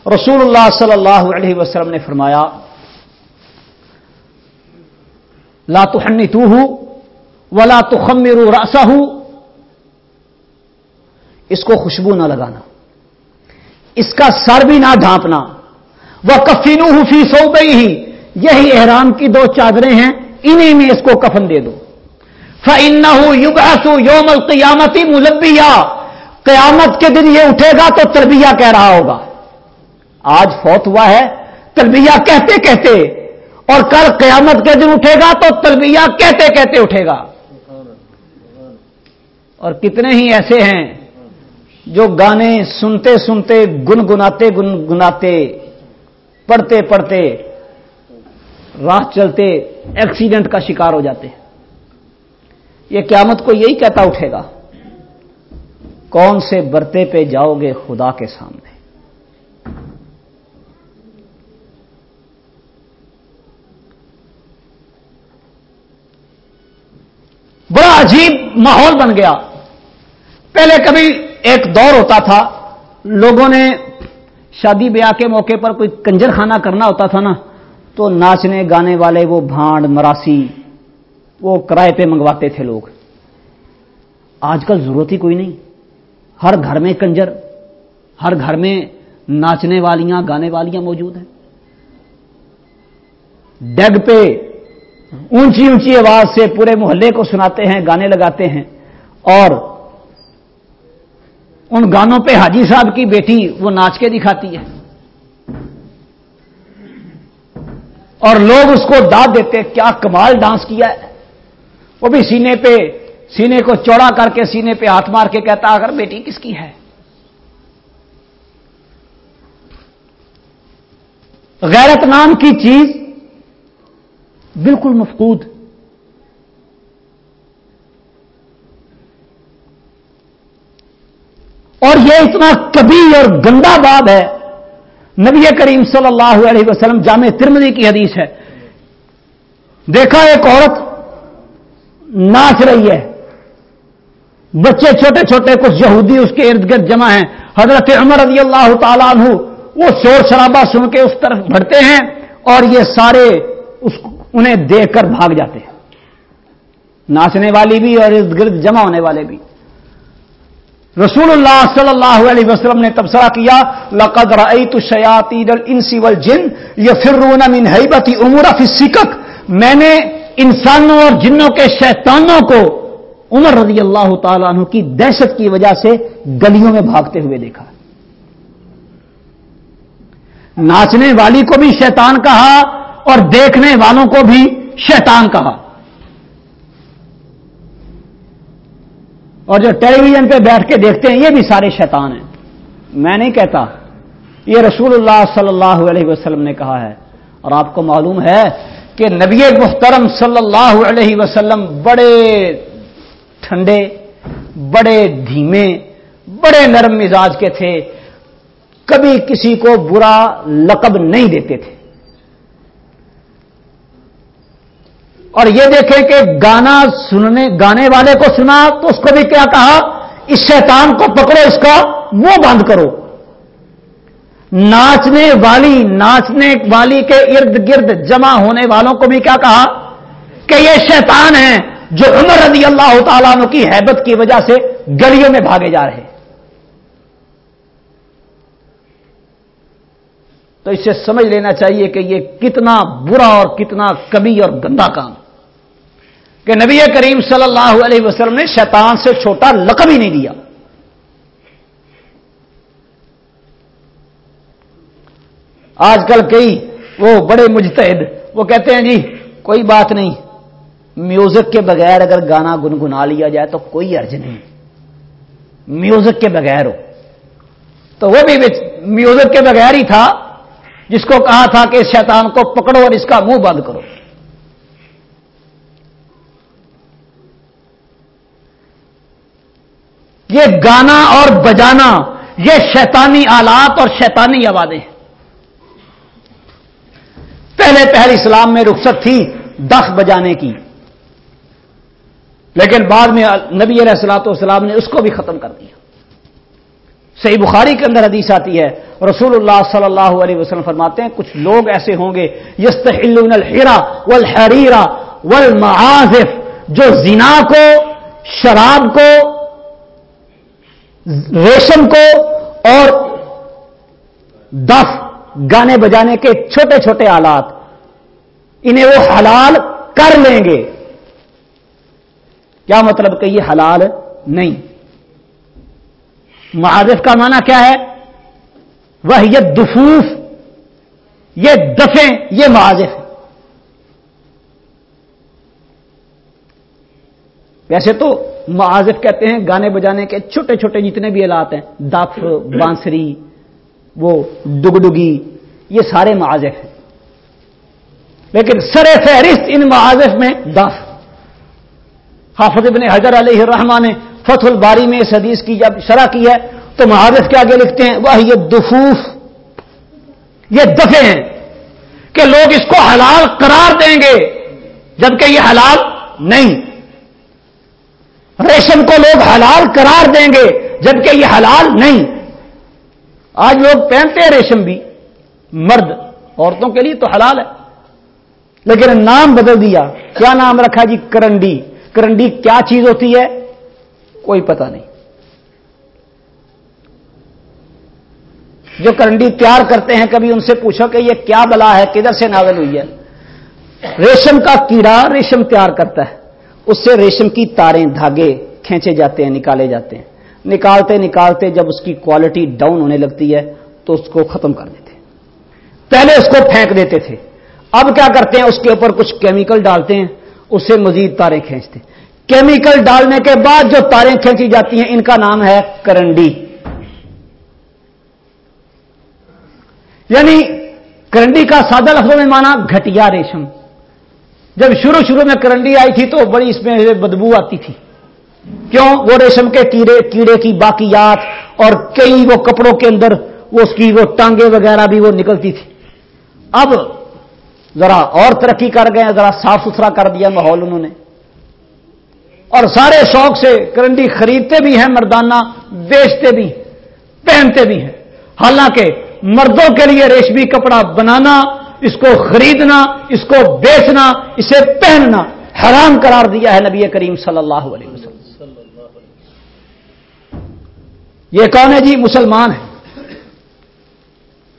رسول اللہ صلی اللہ علیہ وسلم نے فرمایا، لا تحنی تو ہوں ولا تو خمرو راسا ہوں اس کو خوشبو نہ لگانا، اس کا سر بھی نہ ڈھانپنا۔ وہ کفینو ہوں فی سو گئی ہی یہی احرام کی دو چادریں ہیں انہیں میں اس کو کفن دے دو۔ فن یوگاسو یوم القیامتی ملبیا قیامت کے دن یہ اٹھے گا تو تربیہ کہہ رہا ہوگا۔ آج فوت ہوا ہے، تربیہ کہتے کہتے، اور کل قیامت کے دن اٹھے گا تو تربیہ کہتے کہتے اٹھے گا۔ اور کتنے ہی ایسے ہیں جو گانے سنتے سنتے، گنگناتے گنگناتے، پڑھتے پڑھتے راہ چلتے ایکسیڈنٹ کا شکار ہو جاتے یہ قیامت کو یہی کہتا اٹھے گا۔ کون سے برتے پہ جاؤ گے خدا کے سامنے؟ بڑا عجیب ماحول بن گیا۔ پہلے کبھی ایک دور ہوتا تھا، لوگوں نے شادی بیاہ کے موقع پر کوئی کنجر خانہ کرنا ہوتا تھا نا، تو ناچنے گانے والے وہ بھانڈ، مراسی، وہ کرائے پہ منگواتے تھے لوگ۔ آج کل ضرورت ہی کوئی نہیں۔ ہر گھر میں کنجر، ہر گھر میں ناچنے والیاں، گانے والیاں موجود ہیں۔ ڈگ پہ اونچی اونچی آواز سے پورے محلے کو سناتے ہیں، گانے لگاتے ہیں۔ اور ان گانوں پہ حاجی صاحب کی بیٹی وہ ناچ کے دکھاتی ہے۔ اور لوگ اس کو داد دیتے، کیا کمال ڈانس کیا ہے۔ وہ بھی سینے پہ سینے کو چوڑا کر کے سینے پہ ہاتھ مار کے کہتا اگر بیٹی کس کی ہے؟ غیرت نام کی چیز بالکل مفقود۔ اور یہ اتنا کبھی اور گندا باب ہے۔ نبی کریم صلی اللہ علیہ وسلم جامع ترمدی کی حدیث ہے۔ دیکھا ایک عورت ناچ رہی ہے۔ بچے چھوٹے چھوٹے کچھ یہودی اس کے ارد گرد جمع ہیں۔ حضرت عمر رضی اللہ تعالیٰ عنہ وہ شور شرابہ سن کے اس طرف بڑھتے ہیں اور یہ سارے اس انہیں دیکھ کر بھاگ جاتے ہیں۔ ناچنے والی بھی اور ارد گرد جمع ہونے والے بھی۔ رسول اللہ صلی اللہ علیہ وسلم نے تبصرہ کیا، لقد رأيت الشياطين الانس والجن يفرون من هيبه امور في السكك میں نے انسانوں اور جنوں کے شیطانوں کو عمر رضی اللہ تعالیٰ عنہ کی دہشت کی وجہ سے گلیوں میں بھاگتے ہوئے دیکھا۔ ناچنے والی کو بھی شیطان کہا اور دیکھنے والوں کو بھی شیطان کہا۔ اور جو ٹیلی ویژن پہ بیٹھ کے دیکھتے ہیں، یہ بھی سارے شیطان ہیں۔ میں نہیں کہتا، یہ رسول اللہ صلی اللہ علیہ وسلم نے کہا ہے۔ اور آپ کو معلوم ہے کہ نبی محترم صلی اللہ علیہ وسلم بڑے ٹھنڈے، بڑے دھیمے، بڑے نرم مزاج کے تھے، کبھی کسی کو برا لقب نہیں دیتے تھے۔ اور یہ دیکھیں کہ گانا سننے، گانے والے کو سنا تو اس کو بھی کیا کہا؟ اس شیطان کو پکڑو، اس کا منہ بند کرو۔ ناچنے والی ناچنے والی کے ارد گرد جمع ہونے والوں کو بھی کیا کہا؟ کہ یہ شیطان ہیں۔ جو عمر رضی اللہ تعالیٰ عنہ کی حیبت کی وجہ سے گلیوں میں بھاگے جا رہے تو اسے سمجھ لینا چاہیے کہ یہ کتنا برا اور کتنا کبھی اور گندا کام۔ کہ نبی کریم صلی اللہ علیہ وسلم نے شیطان سے چھوٹا لقب ہی نہیں دیا آج کل کئی وہ بڑے مجتہد وہ کہتے ہیں جی کوئی بات نہیں۔ میوزک کے بغیر اگر گانا گنگنا لیا جائے تو کوئی ارج نہیں۔ میوزک کے بغیر ہو۔ تو وہ بھی میوزک کے بغیر ہی تھا جس کو کہا تھا کہ شیطان کو پکڑو اور اس کا منہ بند کرو۔ یہ گانا اور بجانا، یہ شیطانی آلات اور شیطانی آوازیں پہلے پہل اسلام میں رخصت تھی دف بجانے کی۔ لیکن بعد میں نبی علیہ السلاۃ والسلام نے اس کو بھی ختم کر دیا۔ صحیح بخاری کے اندر حدیث آتی ہے، رسول اللہ صلی اللہ علیہ وسلم فرماتے ہیں، کچھ لوگ ایسے ہوں گے یست الحرا والحریرا والمعازف، جو زنا کو، شراب کو، ریشم کو اور دف، گانے بجانے کے چھوٹے چھوٹے آلات، انہیں وہ حلال کر لیں گے۔ کیا مطلب کہ یہ حلال نہیں؟ معازف کا معنی کیا ہے؟ وہ یہ دفوف، یہ دفیں، یہ معازف ویسے تو معازف کہتے ہیں گانے بجانے کے چھوٹے چھوٹے جتنے بھی آلات ہیں، دف، بانسری، وہ ڈگڈگی، یہ سارے معازف ہیں۔ لیکن سر فہرست ان معازف میں دف۔ حافظ ابن حضر علیہ الرحمان نے فتح الباری میں اس حدیث کی جب شرح کی ہے، تو معازف کے آگے لکھتے ہیں؟ وہ یہ دفوف، یہ دفے ہیں کہ لوگ اس کو حلال قرار دیں گے، جبکہ یہ حلال نہیں۔ ریشم کو لوگ حلال قرار دیں گے، جبکہ یہ حلال نہیں۔ آج لوگ پہنتے ہیں ریشم بھی، مرد، عورتوں کے لیے تو حلال ہے۔ لیکن نام بدل دیا۔ کیا نام رکھا جی؟ کرنڈی۔ کرنڈی کیا چیز ہوتی ہے؟ کوئی پتہ نہیں۔ جو کرنڈی تیار کرتے ہیں، کبھی ان سے پوچھو کہ یہ کیا بلا ہے، کدھر سے ناول ہوئی ہے؟ ریشم کا کیڑا ریشم تیار کرتا ہے۔ اس سے ریشم کی تاریں دھاگے کھینچے جاتے ہیں، نکالے جاتے ہیں۔ نکالتے نکالتے جب اس کی کوالٹی ڈاؤن ہونے لگتی ہے، تو اس کو ختم کر دیتے پہلے اس کو پھینک دیتے تھے۔ اب کیا کرتے ہیں؟ اس کے اوپر کچھ کیمیکل ڈالتے ہیں۔ اس سے مزید تاریں کھینچتے کیمیکل ڈالنے کے بعد جو تاریں کھینچی جاتی ہیں، ان کا نام ہے کرنڈی۔ یعنی کرنڈی کا سادہ لفظوں میں مانا گھٹیا ریشم۔ جب شروع شروع میں کرنڈی آئی تھی تو بڑی اس میں بدبو آتی تھی۔ کیوں؟ وہ ریشم کے کیڑے کیڑے کی باقیات اور کئی وہ کپڑوں کے اندر وہ اس کی وہ ٹانگیں وغیرہ بھی وہ نکلتی تھی۔ اب ذرا اور ترقی کر گئے، ذرا صاف ستھرا کر دیا ماحول انہوں نے۔ اور سارے شوق سے کرنڈی خریدتے بھی ہیں، مردانہ بیچتے بھی پہنتے بھی ہیں۔ حالانکہ مردوں کے لیے ریشمی کپڑا بنانا، اس کو خریدنا، اس کو بیچنا، اسے پہننا حرام قرار دیا ہے نبی کریم صلی اللہ علیہ وسلم۔ یہ کون ہے جی؟ مسلمان ہے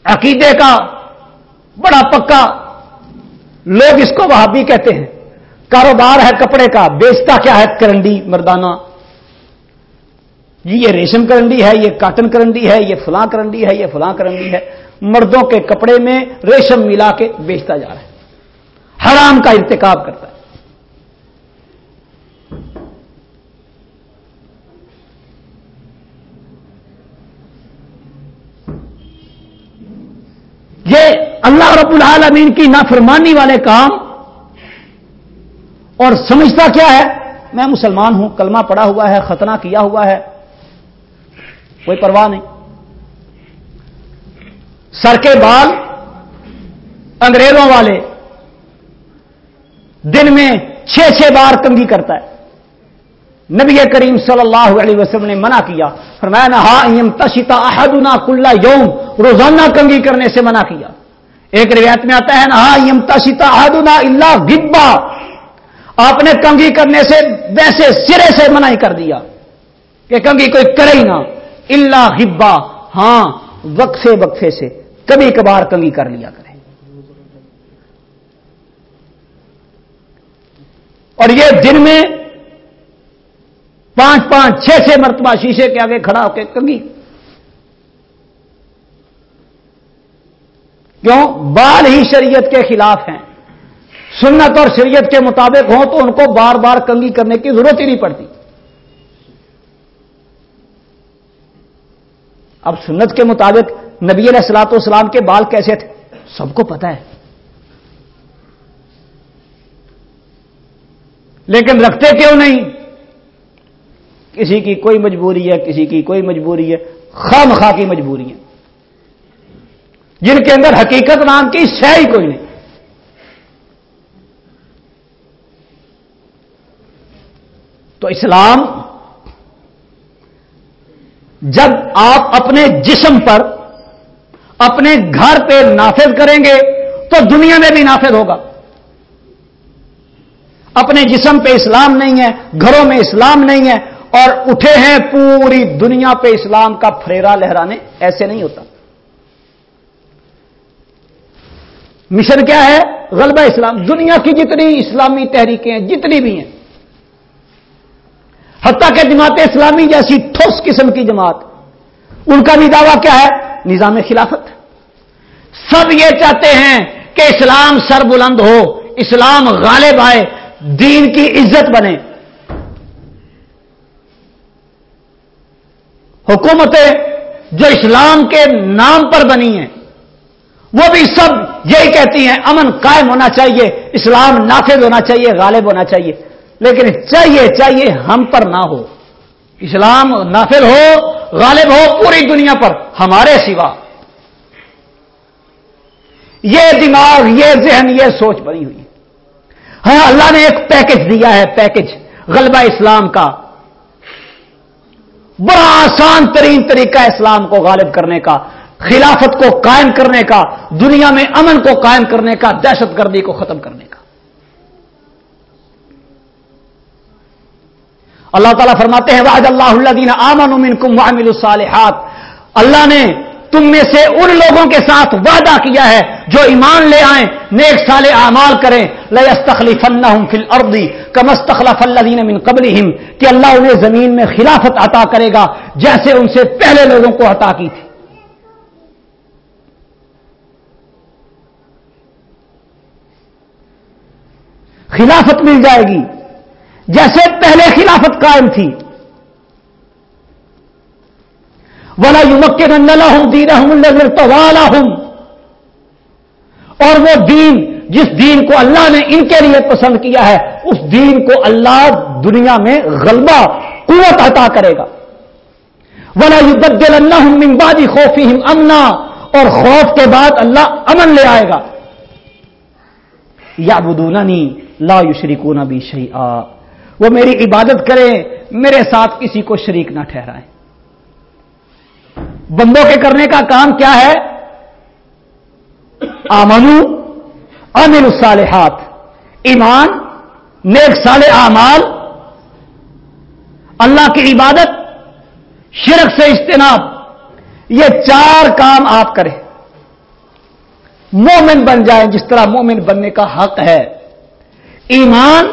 عقیدے کا بڑا پکا لوگ اس کو وہابی کہتے ہیں۔ کاروبار ہے کپڑے کا، بیچتا کیا ہے کرنڈی، مردانہ۔ جی یہ ریشم کرنڈی ہے، یہ کاٹن کرنڈی ہے، یہ فلاں کرنڈی ہے، یہ فلاں کرنڈی ہے۔ مردوں کے کپڑے میں ریشم ملا کے بیچتا جا رہا ہے۔ حرام کا ارتکاب کرتا ہے۔ یہ اللہ رب العالمین کی نافرمانی والے کام اور سمجھتا کیا ہے میں مسلمان ہوں، کلمہ پڑا ہوا ہے، ختنہ کیا ہوا ہے، کوئی پرواہ نہیں۔ سر کے بال انگریزوں والے دن میں چھ چھ بار کنگی کرتا ہے۔ نبی کریم صلی اللہ علیہ وسلم نے منع کیا، فرمایا نہ ہا تشتا احدنا کلا یوم، روزانہ کنگی کرنے سے منع کیا۔ ایک روایت میں آتا ہے نہ ہا یم تشتا احدنا اللہ گبا آپ نے کنگی کرنے سے ویسے سرے سے منع کر دیا کہ کنگی کوئی کرے ہی نہ۔ اللہ ہبا ہاں وقفے وقفے سے، کبھی کبھار کنگی کر لیا کریں۔ اور یہ دن میں پانچ پانچ چھ چھ مرتبہ شیشے کے آگے کھڑا ہو کے کنگی کیوں؟ بال ہی شریعت کے خلاف ہیں۔ سنت اور شریعت کے مطابق ہوں تو ان کو بار بار کنگی کرنے کی ضرورت ہی نہیں پڑتی۔ اب سنت کے مطابق نبی علیہ السلاط والسلام کے بال کیسے تھے؟ سب کو پتا ہے۔ لیکن رکھتے کیوں نہیں؟ کسی کی کوئی مجبوری ہے، کسی کی کوئی مجبوری ہے خام خواہ کی مجبوری ہے۔ جن کے اندر حقیقت نام کی شہ ہی کوئی نہیں۔ تو اسلام جب آپ اپنے جسم پر اپنے گھر پہ نافذ کریں گے تو دنیا میں بھی نافذ ہوگا۔ اپنے جسم پہ اسلام نہیں ہے، گھروں میں اسلام نہیں ہے اور اٹھے ہیں پوری دنیا پہ اسلام کا پھریرا لہرانے، ایسے نہیں ہوتا۔ مشن کیا ہے؟ غلبہ اسلام. دنیا کی جتنی اسلامی تحریکیں ہیں، جتنی بھی ہیں. حتیٰ کہ جماعت اسلامی جیسی ٹھوس قسم کی جماعت. ان کا بھی دعویٰ کیا ہے؟ نظام خلافت. سب یہ چاہتے ہیں کہ اسلام سر بلند ہو، اسلام غالب آئے، دین کی عزت بنے. حکومتیں جو اسلام کے نام پر بنی ہیں وہ بھی سب یہی کہتی ہیں، امن قائم ہونا چاہیے، اسلام نافذ ہونا چاہیے، غالب ہونا چاہیے۔ لیکن چاہیے چاہیے ہم پر نہ ہو۔ اسلام نافذ ہو، غالب ہو پوری دنیا پر، ہمارے سوا۔ یہ دماغ، یہ ذہن، یہ سوچ بنی ہوئی ہاں اللہ نے ایک پیکج دیا ہے پیکج غلبہ اسلام کا۔ بڑا آسان ترین طریقہ اسلام کو غالب کرنے کا۔ خلافت کو قائم کرنے کا، دنیا میں امن کو قائم کرنے کا، دہشت گردی کو ختم کرنے کا۔ اللہ تعالیٰ فرماتے ہیں واحد اللہ اللہ دین آمن امن کم وامل الصالحات۔ اللہ نے تم میں سے ان لوگوں کے ساتھ وعدہ کیا ہے جو ایمان لے آئیں، نیک سال اعمال کریں۔ لستخلیف فل اردی کمستخلف اللہ من قبل کہ اللہ انہیں زمین میں خلافت عطا کرے گا، جیسے ان سے پہلے لوگوں کو عطا کی تھی۔ خلافت مل جائے گی۔ جیسے پہلے خلافت قائم تھی۔ ولا یومک کے نندلا ہوں دینا ہوں اور وہ دین جس دین کو اللہ نے ان کے لیے پسند کیا ہے، اس دین کو اللہ دنیا میں غلبہ، قوت عطا کرے گا۔ ولا یو بدل اللہ ممبادی خوفی امنا اور خوف کے بعد اللہ امن لے آئے گا۔ یا بدوننی لا یشرکون بھی شیئا۔ وہ میری عبادت کریں، میرے ساتھ کسی کو شریک نہ ٹھہرائیں۔ بندوں کے کرنے کا کام کیا ہے؟ آمنو امن الصالحات۔ ایمان، نیک سال اعمال۔ اللہ کی عبادت، شرک سے اجتناب۔ یہ چار کام آپ کریں۔ مومن بن جائیں، جس طرح مومن بننے کا حق ہے۔ ایمان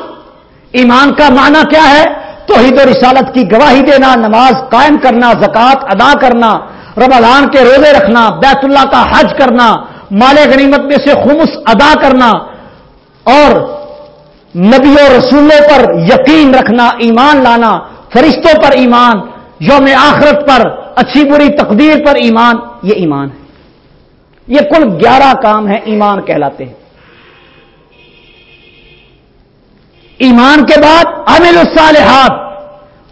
ایمان کا معنی کیا ہے؟ توحید و رسالت کی گواہی دینا، نماز قائم کرنا زکات ادا کرنا، رمضان کے روزے رکھنا، بیت اللہ کا حج کرنا، مال غنیمت میں سے خمس ادا کرنا، اور نبی و رسولوں پر یقین رکھنا، ایمان لانا، فرشتوں پر ایمان، یوم آخرت پر اچھی بری تقدیر پر ایمان، یہ ایمان ہے۔ یہ کل گیارہ کام ہیں، ایمان کہلاتے ہیں۔ ایمان کے بعد عمل الصالحات،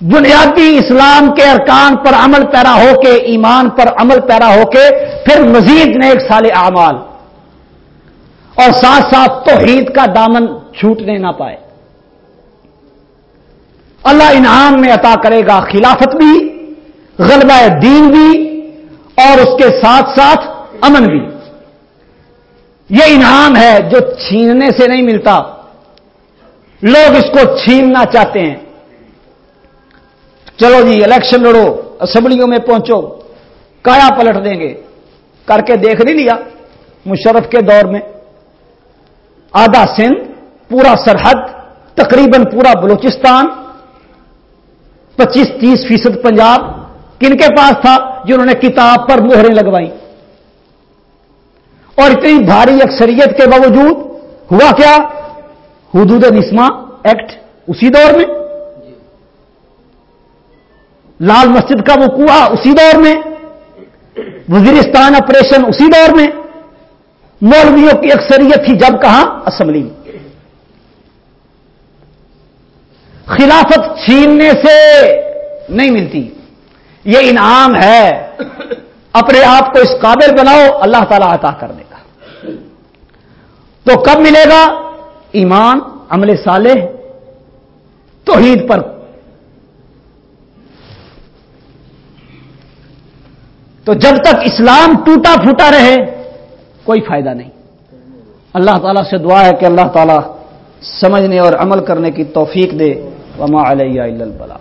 بنیادی اسلام کے ارکان پر عمل پیرا ہو کے، ایمان پر عمل پیرا ہو کے، پھر مزید نیک سال اعمال۔ اور ساتھ ساتھ توحید کا دامن چھوٹنے نہ پائے۔ اللہ انعام میں عطا کرے گا خلافت بھی، غلبہ دین بھی، اور اس کے ساتھ ساتھ امن بھی۔ یہ انعام ہے جو چھیننے سے نہیں ملتا۔ لوگ اس کو چھیننا چاہتے ہیں۔ چلو جی الیکشن لڑو، اسمبلیوں میں پہنچو، کایا پلٹ دیں گے۔ کر کے دیکھ نہیں لیا، مشرف کے دور میں۔ آدھا سندھ، پورا سرحد، تقریباً پورا بلوچستان، پچیس تیس فیصد پنجاب۔ کن کے پاس تھا؟ جنہوں نے کتاب پر مہریں لگوائی اور اتنی بھاری اکثریت کے باوجود ہوا کیا؟ حدود نسما ایکٹ اسی دور میں۔ لال مسجد کا وقوع اسی دور میں۔ وزیرستان آپریشن اسی دور میں۔ مولویوں کی اکثریت تھی جب کہاں؟ اسمبلی میں۔ خلافت چھیننے سے نہیں ملتی۔ یہ انعام ہے۔ اپنے آپ کو اس قابل بناؤ، اللہ تعالی عطا کرنے کا۔ تو کب ملے گا؟ ایمان، عمل صالح، توحید پر۔ تو جب تک اسلام ٹوٹا پھوٹا رہے، کوئی فائدہ نہیں۔ اللہ تعالیٰ سے دعا ہے کہ اللہ تعالیٰ سمجھنے اور عمل کرنے کی توفیق دے۔ وما علیہ البلا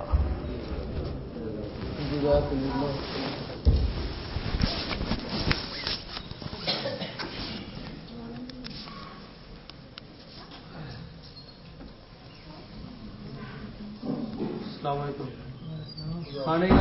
السلام علیکم۔ کھانے کا